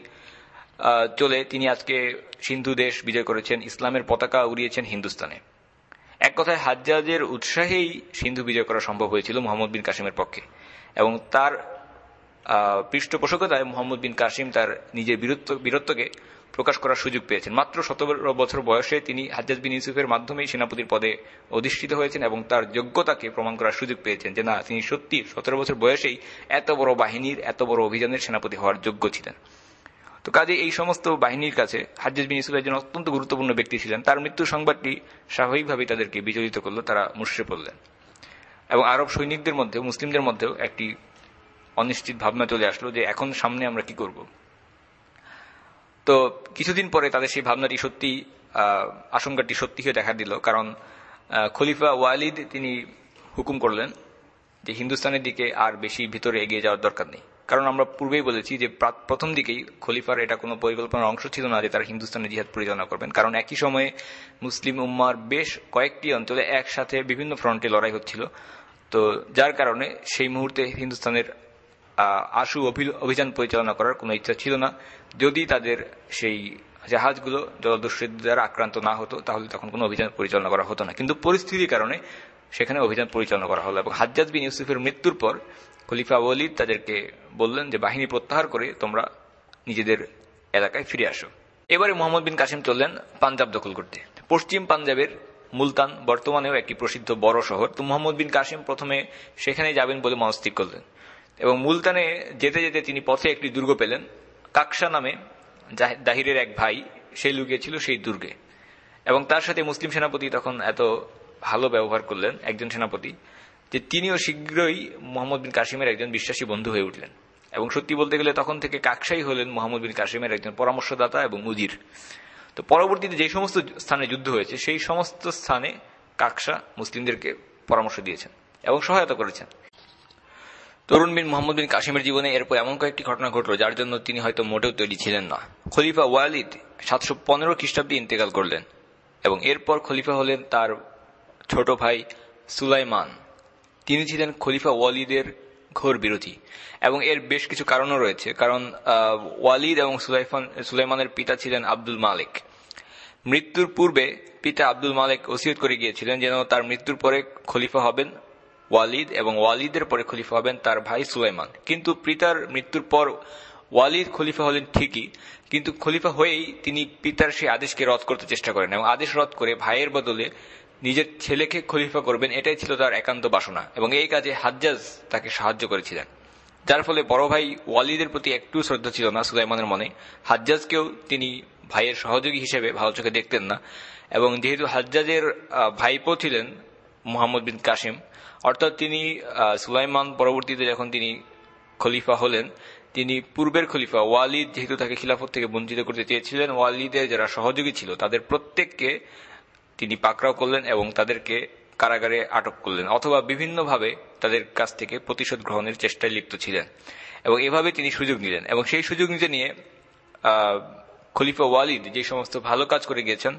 চলে তিনি আজকে সিন্ধু দেশ বিজয় করেছেন, ইসলামের পতাকা উড়িয়েছেন হিন্দুস্তানে। এক কথায় হাজ্জাজের উৎসাহেই সিন্ধু বিজয় করা সম্ভব হয়েছিল মোহাম্মদ বিন কাসিমের পক্ষে। এবং তার পৃষ্ঠপোষকতায় মোহাম্মদ বিন কাসিম তার নিজের বীরত্ব, বীরত্বকে প্রকাশ করার সুযোগ পেয়েছেন। মাত্র সতেরো বছর বয়সে তিনি হাজ্জাজ বিন ইউসুফের মাধ্যমেই সেনাপতির পদে অধিষ্ঠিত হয়েছেন এবং তার যোগ্যতাকে প্রমাণ করার সুযোগ পেয়েছেন যে, না, তিনি সত্যি সতেরো বছর বয়সেই এত বড় বাহিনীর, এত বড় অভিযানের সেনাপতি হওয়ার যোগ্য ছিলেন। তো কাজে এই সমস্ত বাহিনীর কাছে হাজ্জাজ বিন ইউসুফ একজন অত্যন্ত গুরুত্বপূর্ণ ব্যক্তি ছিলেন। তার মৃত্যুর সংবাদটি স্বাভাবিকভাবেই তাদেরকে বিচলিত করল, তারা মুশ্রে পড়লেন। এবং আরব সৈনিকদের মধ্যেও, মুসলিমদের মধ্যেও একটি অনিশ্চিত ভাবনা চলে আসলো যে এখন সামনে আমরা কি করব। তো কিছুদিন পরে তাদের সেই ভাবনাটি সত্যি আশঙ্কাটি সত্যি হয়ে দেখা দিল। কারণ খলিফা ওয়ালিদ তিনি হুকুম করলেন যে হিন্দুস্তানের দিকে আর বেশি ভিতরে এগিয়ে যাওয়ার দরকার নেই। কারণ আমরা পূর্বেই বলেছি যে প্রথম দিকেই খলিফার এটা কোনো পরিকল্পনার অংশ ছিল না যে তারা হিন্দুস্তানে জিহাদ পরিচালনা করবেন। কারণ একই সময়ে মুসলিম উম্মার বেশ কয়েকটি অঞ্চলে একসাথে বিভিন্ন ফ্রন্টে লড়াই হচ্ছিল। তো যার কারণে সেই মুহূর্তে হিন্দুস্তানের আশু অভিযান পরিচালনা করার কোনো ইচ্ছা ছিল না। যদি তাদের সেই জাহাজগুলো জলদস্যুদের দ্বারা আক্রান্ত না হতো, তাহলে তখন কোনো অভিযান পরিচালনা করা হতো না। কিন্তু পরিস্থিতির কারণে সেখানে অভিযান পরিচালনা করা হলো এবং হাজ্জাজ বিন ইউসুফের মৃত্যুর পর খলিফা ওয়ালিদ তাদেরকে বললেন যে, বাহিনী প্রত্যাহার করে তোমরা নিজেদের এলাকায় ফিরে আসো। এবারে মোহাম্মদ বিন কাসিম চললেন পাঞ্জাব দখল করতে। পশ্চিম পাঞ্জাবের মুলতান বর্তমানেও একটি প্রসিদ্ধ বড় শহর। তো মোহাম্মদ বিন কাসিম প্রথমে সেখানে যাবেন বলে মনস্থির করলেন এবং মুলতানে যেতে যেতে তিনি পথে একটি দুর্গ পেলেন। কাকসা নামে দাহিরের এক ভাই সে লুকিয়েছিল সেই দুর্গে এবং তার সাথে মুসলিম সেনাপতি তখন এত ভালো ব্যবহার করলেন, একজন সেনাপতি। যে তিনিও শীঘ্রই মোহাম্মদ বিন কাসিমের একজন বিশ্বাসী বন্ধু হয়ে উঠলেন। এবং সত্যি বলতে গেলে তখন থেকে কাকসাই হলেন মোহাম্মদ বিন কাসিমের একজন পরামর্শদাতা এবং মুজির তো পরবর্তীতে যে সমস্ত স্থানে যুদ্ধ হয়েছে, সেই সমস্ত স্থানে কাকসা মুসলিমদেরকে পরামর্শ দিয়েছেন এবং সহায়তা করেছেন। তরুণ বিন মোহাম্মদ বিন কাসিমের জীবনে এরপর এমন কয়েকটি ঘটনা ঘটল, যার জন্য তিনি হয়তো মোটেও তৈরি ছিলেন না। খলিফা ওয়ালিদ সাতশো পনেরো খ্রিস্টাব্দে ইন্তেকাল করলেন এবং এরপর খলিফা হলেন তার ছোট ভাই সুলাইমান। তিনি ছিলেন খলিফা ওয়ালিদের ঘোর বিরোধী। এবং এর বেশ কিছু কারণও রয়েছে। কারণ ওয়ালিদ এবং সুলাইফান, সুলাইমানের পিতা ছিলেন আব্দুল মালিক। মৃত্যুর পূর্বে পিতা আব্দুল মালিক ওসিয়ত করে গিয়েছিলেন যেন তার মৃত্যুর পরে খলিফা হবেন ওয়ালিদ এবং ওয়ালিদের পরে খলিফা হবেন তার ভাই সুলাইমান। কিন্তু পিতার মৃত্যুর পর ওয়ালিদ খলিফা হলেন ঠিকই, কিন্তু খলিফা হয়েই তিনি পিতার সেই আদেশকে রদ করতে চেষ্টা করেন এবং আদেশ রদ করে ভাইয়ের বদলে নিজের ছেলেকে খলিফা করবেন, এটাই ছিল তার একান্ত বাসনা। এবং এই কাজে হাজ্জাজ তাকে সাহায্য করেছিলেন। যার ফলে বড় ভাই ওয়ালিদের প্রতি একটু শ্রদ্ধা ছিল না সুলাইমানের মনে। হাজ্জাজকেও তিনি ভাইয়ের সহযোগী হিসেবে ভালো চোখে দেখতেন না। এবং যেহেতু হাজ্জাজের ভাইপো ছিলেন মোহাম্মদ বিন কাসিম, অর্থাৎ তিনি সুলাইমান পরবর্তীতে যখন তিনি খলিফা হলেন, তিনি পূর্বের খলিফা, ওয়ালিদ যেহেতু তাকে খিলাফত থেকে বঞ্চিত করতে চেয়েছিলেন, ওয়ালিদের যারা সহযোগী ছিল, তাদের প্রত্যেককে তিনি পাকড়াও করলেন এবং তাদেরকে কারাগারে আটক করলেন অথবা বিভিন্নভাবে তাদের কাছ থেকে প্রতিশোধ গ্রহণের চেষ্টায় লিপ্ত ছিলেন এবং এভাবে তিনি সুযোগ নিলেন এবং সেই সুযোগ নিতে নিয়ে খলিফা ওয়ালিদ যে সমস্ত ভালো কাজ করে গিয়েছেন,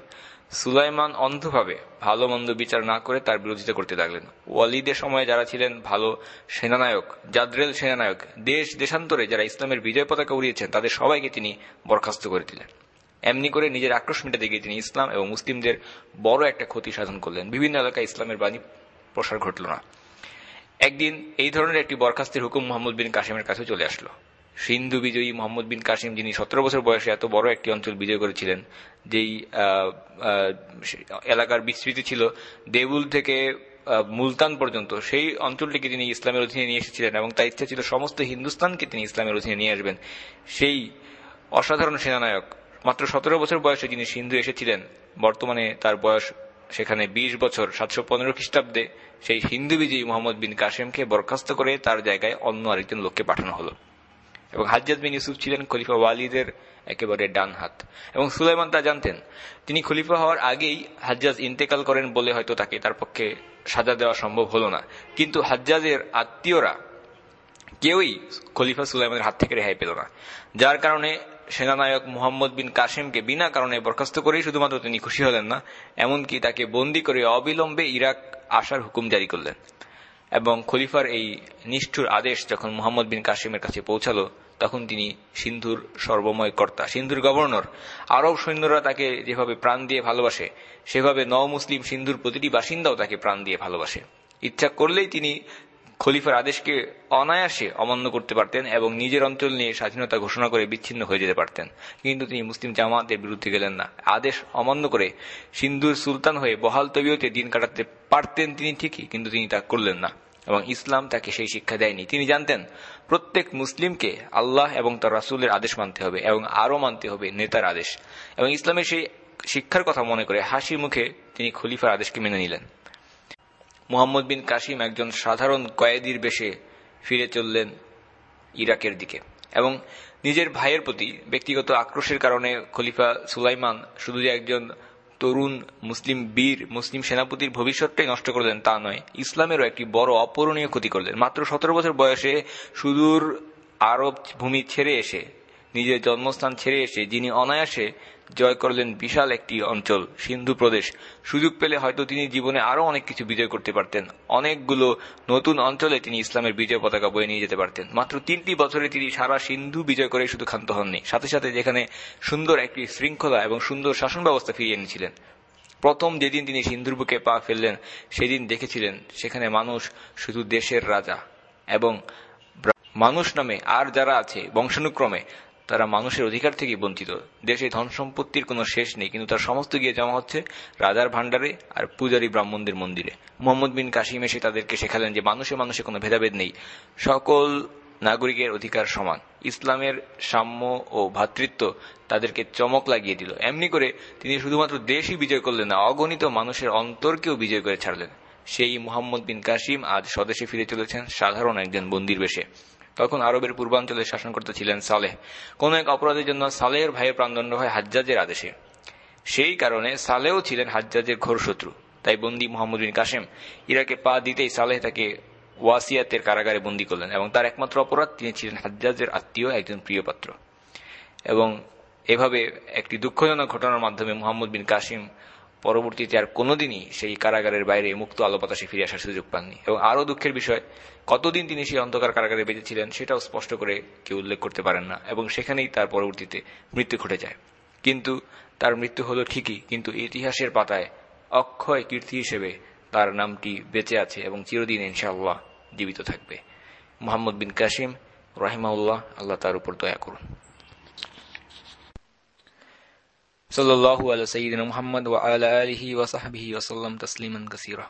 সুলাইমান অন্ধভাবে ভালো মন্দ বিচার না করে তার বিরোধিতা করতে লাগলেন। ওয়ালিদের সময় যারা ছিলেন ভালো সেনানায়ক, জাদ্রেল সেনানায়ক, দেশ দেশান্তরে যারা ইসলামের বিজয় পতাকা উড়িয়েছেন, তাদের সবাইকে তিনি বরখাস্ত করে দিলেন। এমনি করে নিজের আক্রোশ মেটাতে গিয়ে তিনি ইসলাম এবং মুসলিমদের বড় একটা ক্ষতি সাধন করলেন। বিভিন্ন এলাকায় ইসলামের বাণী প্রসার ঘটল না। একদিন এই ধরনের একটি বরখাস্তের হুকুম মোহাম্মদ বিন কাসিমের কাছে চলে আসলো। সিন্ধু বিজয়ী মোহাম্মদ বিন কাসিম, যিনি সতেরো বছর বয়সে এত বড় একটি অঞ্চল বিজয় করেছিলেন, যেই এলাকার বিস্তৃতি ছিল দেবুল থেকে মুলতান পর্যন্ত, সেই অঞ্চলটিকে তিনি ইসলামের অধীনে নিয়ে এসেছিলেন এবং তার ইচ্ছা ছিল সমস্ত হিন্দুস্তানকে তিনি ইসলামের অধীনে নিয়ে আসবেন। সেই অসাধারণ সেনানায়ক মাত্র সতেরো বছর বয়সে যিনি সিন্ধু এসেছিলেন, বর্তমানে তার বয়স সেখানে ২০ বছর, সাতশো পনেরো খ্রিস্টাব্দে সেই হিন্দু বিজয়ী মোহাম্মদ বিন কাসেমকে বরখাস্ত করে তার জায়গায় অন্য আরেকজন লোককে পাঠানো হলো। এবং হাজ্জাদ বিন ইউসুফ ছিলেন খলিফা ওয়ালিদের একেবারে ডান হাত। এবং সুলাইমান তা জানতেন, তিনি খলিফা হওয়ার আগেই হাজ্জাজ ইন্তেকাল করেন বলে হয়তো তাকে তার পক্ষে সাজা দেওয়া সম্ভব হল না। কিন্তু হাজ্জাজের আত্মীয়রা কেউই খলিফা সুলাইমানের হাত থেকে রেহাই পেল না। যার কারণে সেনানায়ক মোহাম্মদ বিন কাসিমকে বিনা কারণে বরখাস্ত করেই শুধুমাত্র তিনি খুশি হলেন না, এমনকি তাকে বন্দী করে অবিলম্বে ইরাক আসার হুকুম জারি করলেন। এবং খলিফার এই নিষ্ঠুর আদেশ যখন মোহাম্মদ বিন কাসিমের কাছে পৌঁছালো, তখন তিনি সিন্ধুর সর্বময় কর্তা, সিন্ধুর গভর্নর। আরব সৈন্যরা তাকে যেভাবে প্রাণ দিয়ে ভালোবাসে, সেভাবে ন মুসলিম সিন্ধুর প্রতিটি বাসিন্দাও তাকে প্রাণ দিয়ে ভালোবাসে। ইচ্ছা করলেই তিনি খলিফার আদেশকে অনায়াসে অমান্য করতে পারতেন এবং নিজের অঞ্চল নিয়ে স্বাধীনতা ঘোষণা করে বিচ্ছিন্ন হয়ে যেতে পারতেন। কিন্তু তিনি মুসলিম জামাতের বিরুদ্ধে গেলেন না। আদেশ অমান্য করে সিন্ধুর সুলতান হয়ে বহাল তবিয়তে দিন কাটাতে পারতেন তিনি ঠিকই, কিন্তু তিনি তা করলেন না এবং ইসলাম তাকে সেই শিক্ষা দেয়নি। তিনি জানতেন, প্রত্যেক মুসলিমকে আল্লাহ এবং তার রাসুলের আদেশ মানতে হবে এবং আরও মানতে হবে নেতার আদেশ। এবং ইসলামের সেই শিক্ষার কথা মনে করে হাসি মুখে তিনি খলিফার আদেশকে মেনে নিলেন। মোহাম্মদ বিন কাসিম একজন সাধারণ কয়েদির বেশে ফিরে চললেন ইরাকের দিকে এবং নিজের ভাইয়ের প্রতি ব্যক্তিগত আক্রোশের কারণে খলিফা সুলাইমান শুধু যে একজন তরুণ মুসলিম বীর, মুসলিম সেনাপতির ভবিষ্যৎটাই নষ্ট করলেন তা নয়, ইসলামেরও একটি বড় অপূরণীয় ক্ষতি করলেন। মাত্র সতেরো বছর বয়সে সুদূর আরব ভূমি ছেড়ে এসে নিজের জন্মস্থান ছেড়ে এসে যিনি অনায়াসে জয় করলেন বিশাল একটি অঞ্চল, সিন্ধু প্রদেশ। সুযোগ পেলে হয়তো তিনি জীবনে আরও অনেক কিছু বিজয় করতে পারতেন। অনেকগুলো নতুন অঞ্চলে তিনি ইসলামের বিজয় পতাকা বয়ে নিয়ে যেতে পারতেন। মাত্র তিনটি বছরে তিনি সারা সিন্ধু বিজয় করে শুধু ক্ষান্ত হননি, সাথে সাথে যেখানে সুন্দর একটি শৃঙ্খলা এবং সুন্দর শাসন ব্যবস্থা ফিরিয়ে এনেছিলেন। প্রথম যেদিন তিনি সিন্ধুর বুকে পা ফেললেন, সেদিন দেখেছিলেন সেখানে মানুষ শুধু দেশের রাজা এবং মানুষ নামে আর যারা আছে, বংশানুক্রমে তারা মানুষের অধিকার থেকে বঞ্চিত। দেশে ধন সম্পত্তির কোনো শেষ নেই, কিন্তু তার সমস্ত গিয়ে জমা হচ্ছে রাজার ভান্ডারে আর পূজারী ব্রাহ্মণদের মন্দিরে। মোহাম্মদ বিন কাশিম এসে তাদেরকে শেখালেন যে মানুষে মানুষে কোনো ভেদাভেদ নেই। সকল নাগরিকের অধিকার সমান। ইসলামের সাম্য ও ভ্রাতৃত্ব তাদেরকে চমক লাগিয়ে দিল। এমনি করে তিনি শুধুমাত্র দেশই বিজয় করলেন না, অগণিত মানুষের অন্তরকেও বিজয় করে ছাড়লেন। সেই মোহাম্মদ বিন কাশিম আজ স্বদেশে ফিরে চলেছেন সাধারণ একজন বন্দির বেশে। তখন আরবের পূর্বাঞ্চলে শাসনকর্তা ছিলেন সালেহ। কোন এক অপরাধের জন্য সালেহের ভাইয়ের প্রাণদণ্ড হয় হাজ্জাজের আদেশে। সেই কারণে সালেহ ছিলেন হাজ্জাজের ঘোর শত্রু। তাই বন্দি মোহাম্মদ বিন কাশেম ইরাকে পা দিতেই সালেহ তাকে ওয়াসিয়াতের কারাগারে বন্দী করলেন এবং তার একমাত্র অপরাধ তিনি ছিলেন হাজ্জাজের আত্মীয় একজন প্রিয় পাত্র। এবং এভাবে একটি দুঃখজনক ঘটনার মাধ্যমে মোহাম্মদ বিন কাসিম পরবর্তীতে আর কোনোদিনই সেই কারাগারের বাইরে মুক্ত আলো বাতাসে ফিরে আসার সুযোগ পাননি। এবং আরও দুঃখের বিষয়, কতদিন তিনি সেই অন্ধকার কারাগারে বেঁচেছিলেন সেটাও স্পষ্ট করে কেউ উল্লেখ করতে পারেন না এবং সেখানেই তার পরবর্তীতে মৃত্যু ঘটে যায়। কিন্তু তার মৃত্যু হলো ঠিকই, কিন্তু ইতিহাসের পাতায় অক্ষয় কীর্তি হিসেবে তার নামটি বেঁচে আছে এবং চিরদিন ইনশাআল্লাহ জীবিত থাকবে। মোহাম্মদ বিন কাসিম রাহিমাউল্লাহ আল্লাহ তার উপর দয়া করুন। صلى الله على سيدنا محمد وعلى آله وصحبه وسلم تسليما كثيرا.